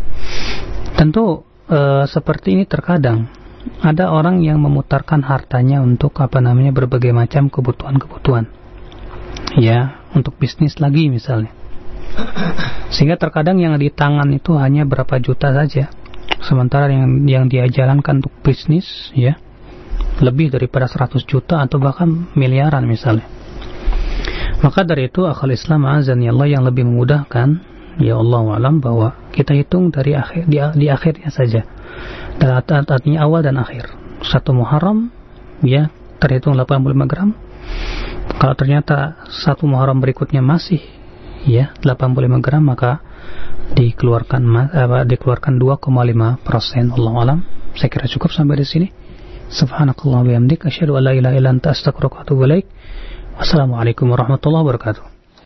tentu e, seperti ini terkadang. Ada orang yang memutarkan hartanya untuk apa namanya berbagai macam kebutuhan-kebutuhan. Ya untuk bisnis lagi misalnya. Sehingga terkadang yang di tangan itu hanya berapa juta saja. Sementara yang yang dia jalankan untuk bisnis ya lebih daripada 100 juta atau bahkan miliaran misalnya. Maka dari itu akal Islam azan ya Allah yang lebih memudahkan ya Allah alam bahwa kita hitung dari akhir di, di akhirnya saja. Dan artinya awal dan akhir. Satu Muharram ya terhitung 85 gram. Kalau ternyata satu Muharram berikutnya masih ya 85 gram maka dikeluarkan apa, dikeluarkan 2,5 persen. Allah alam. Saya kira cukup sampai di sini. Subhanakallah wa bihamdik asyhadu an la ilaha illa anta astaghfiruka wa atubu ilaik. Wassalamualaikum warahmatullahi wabarakatuh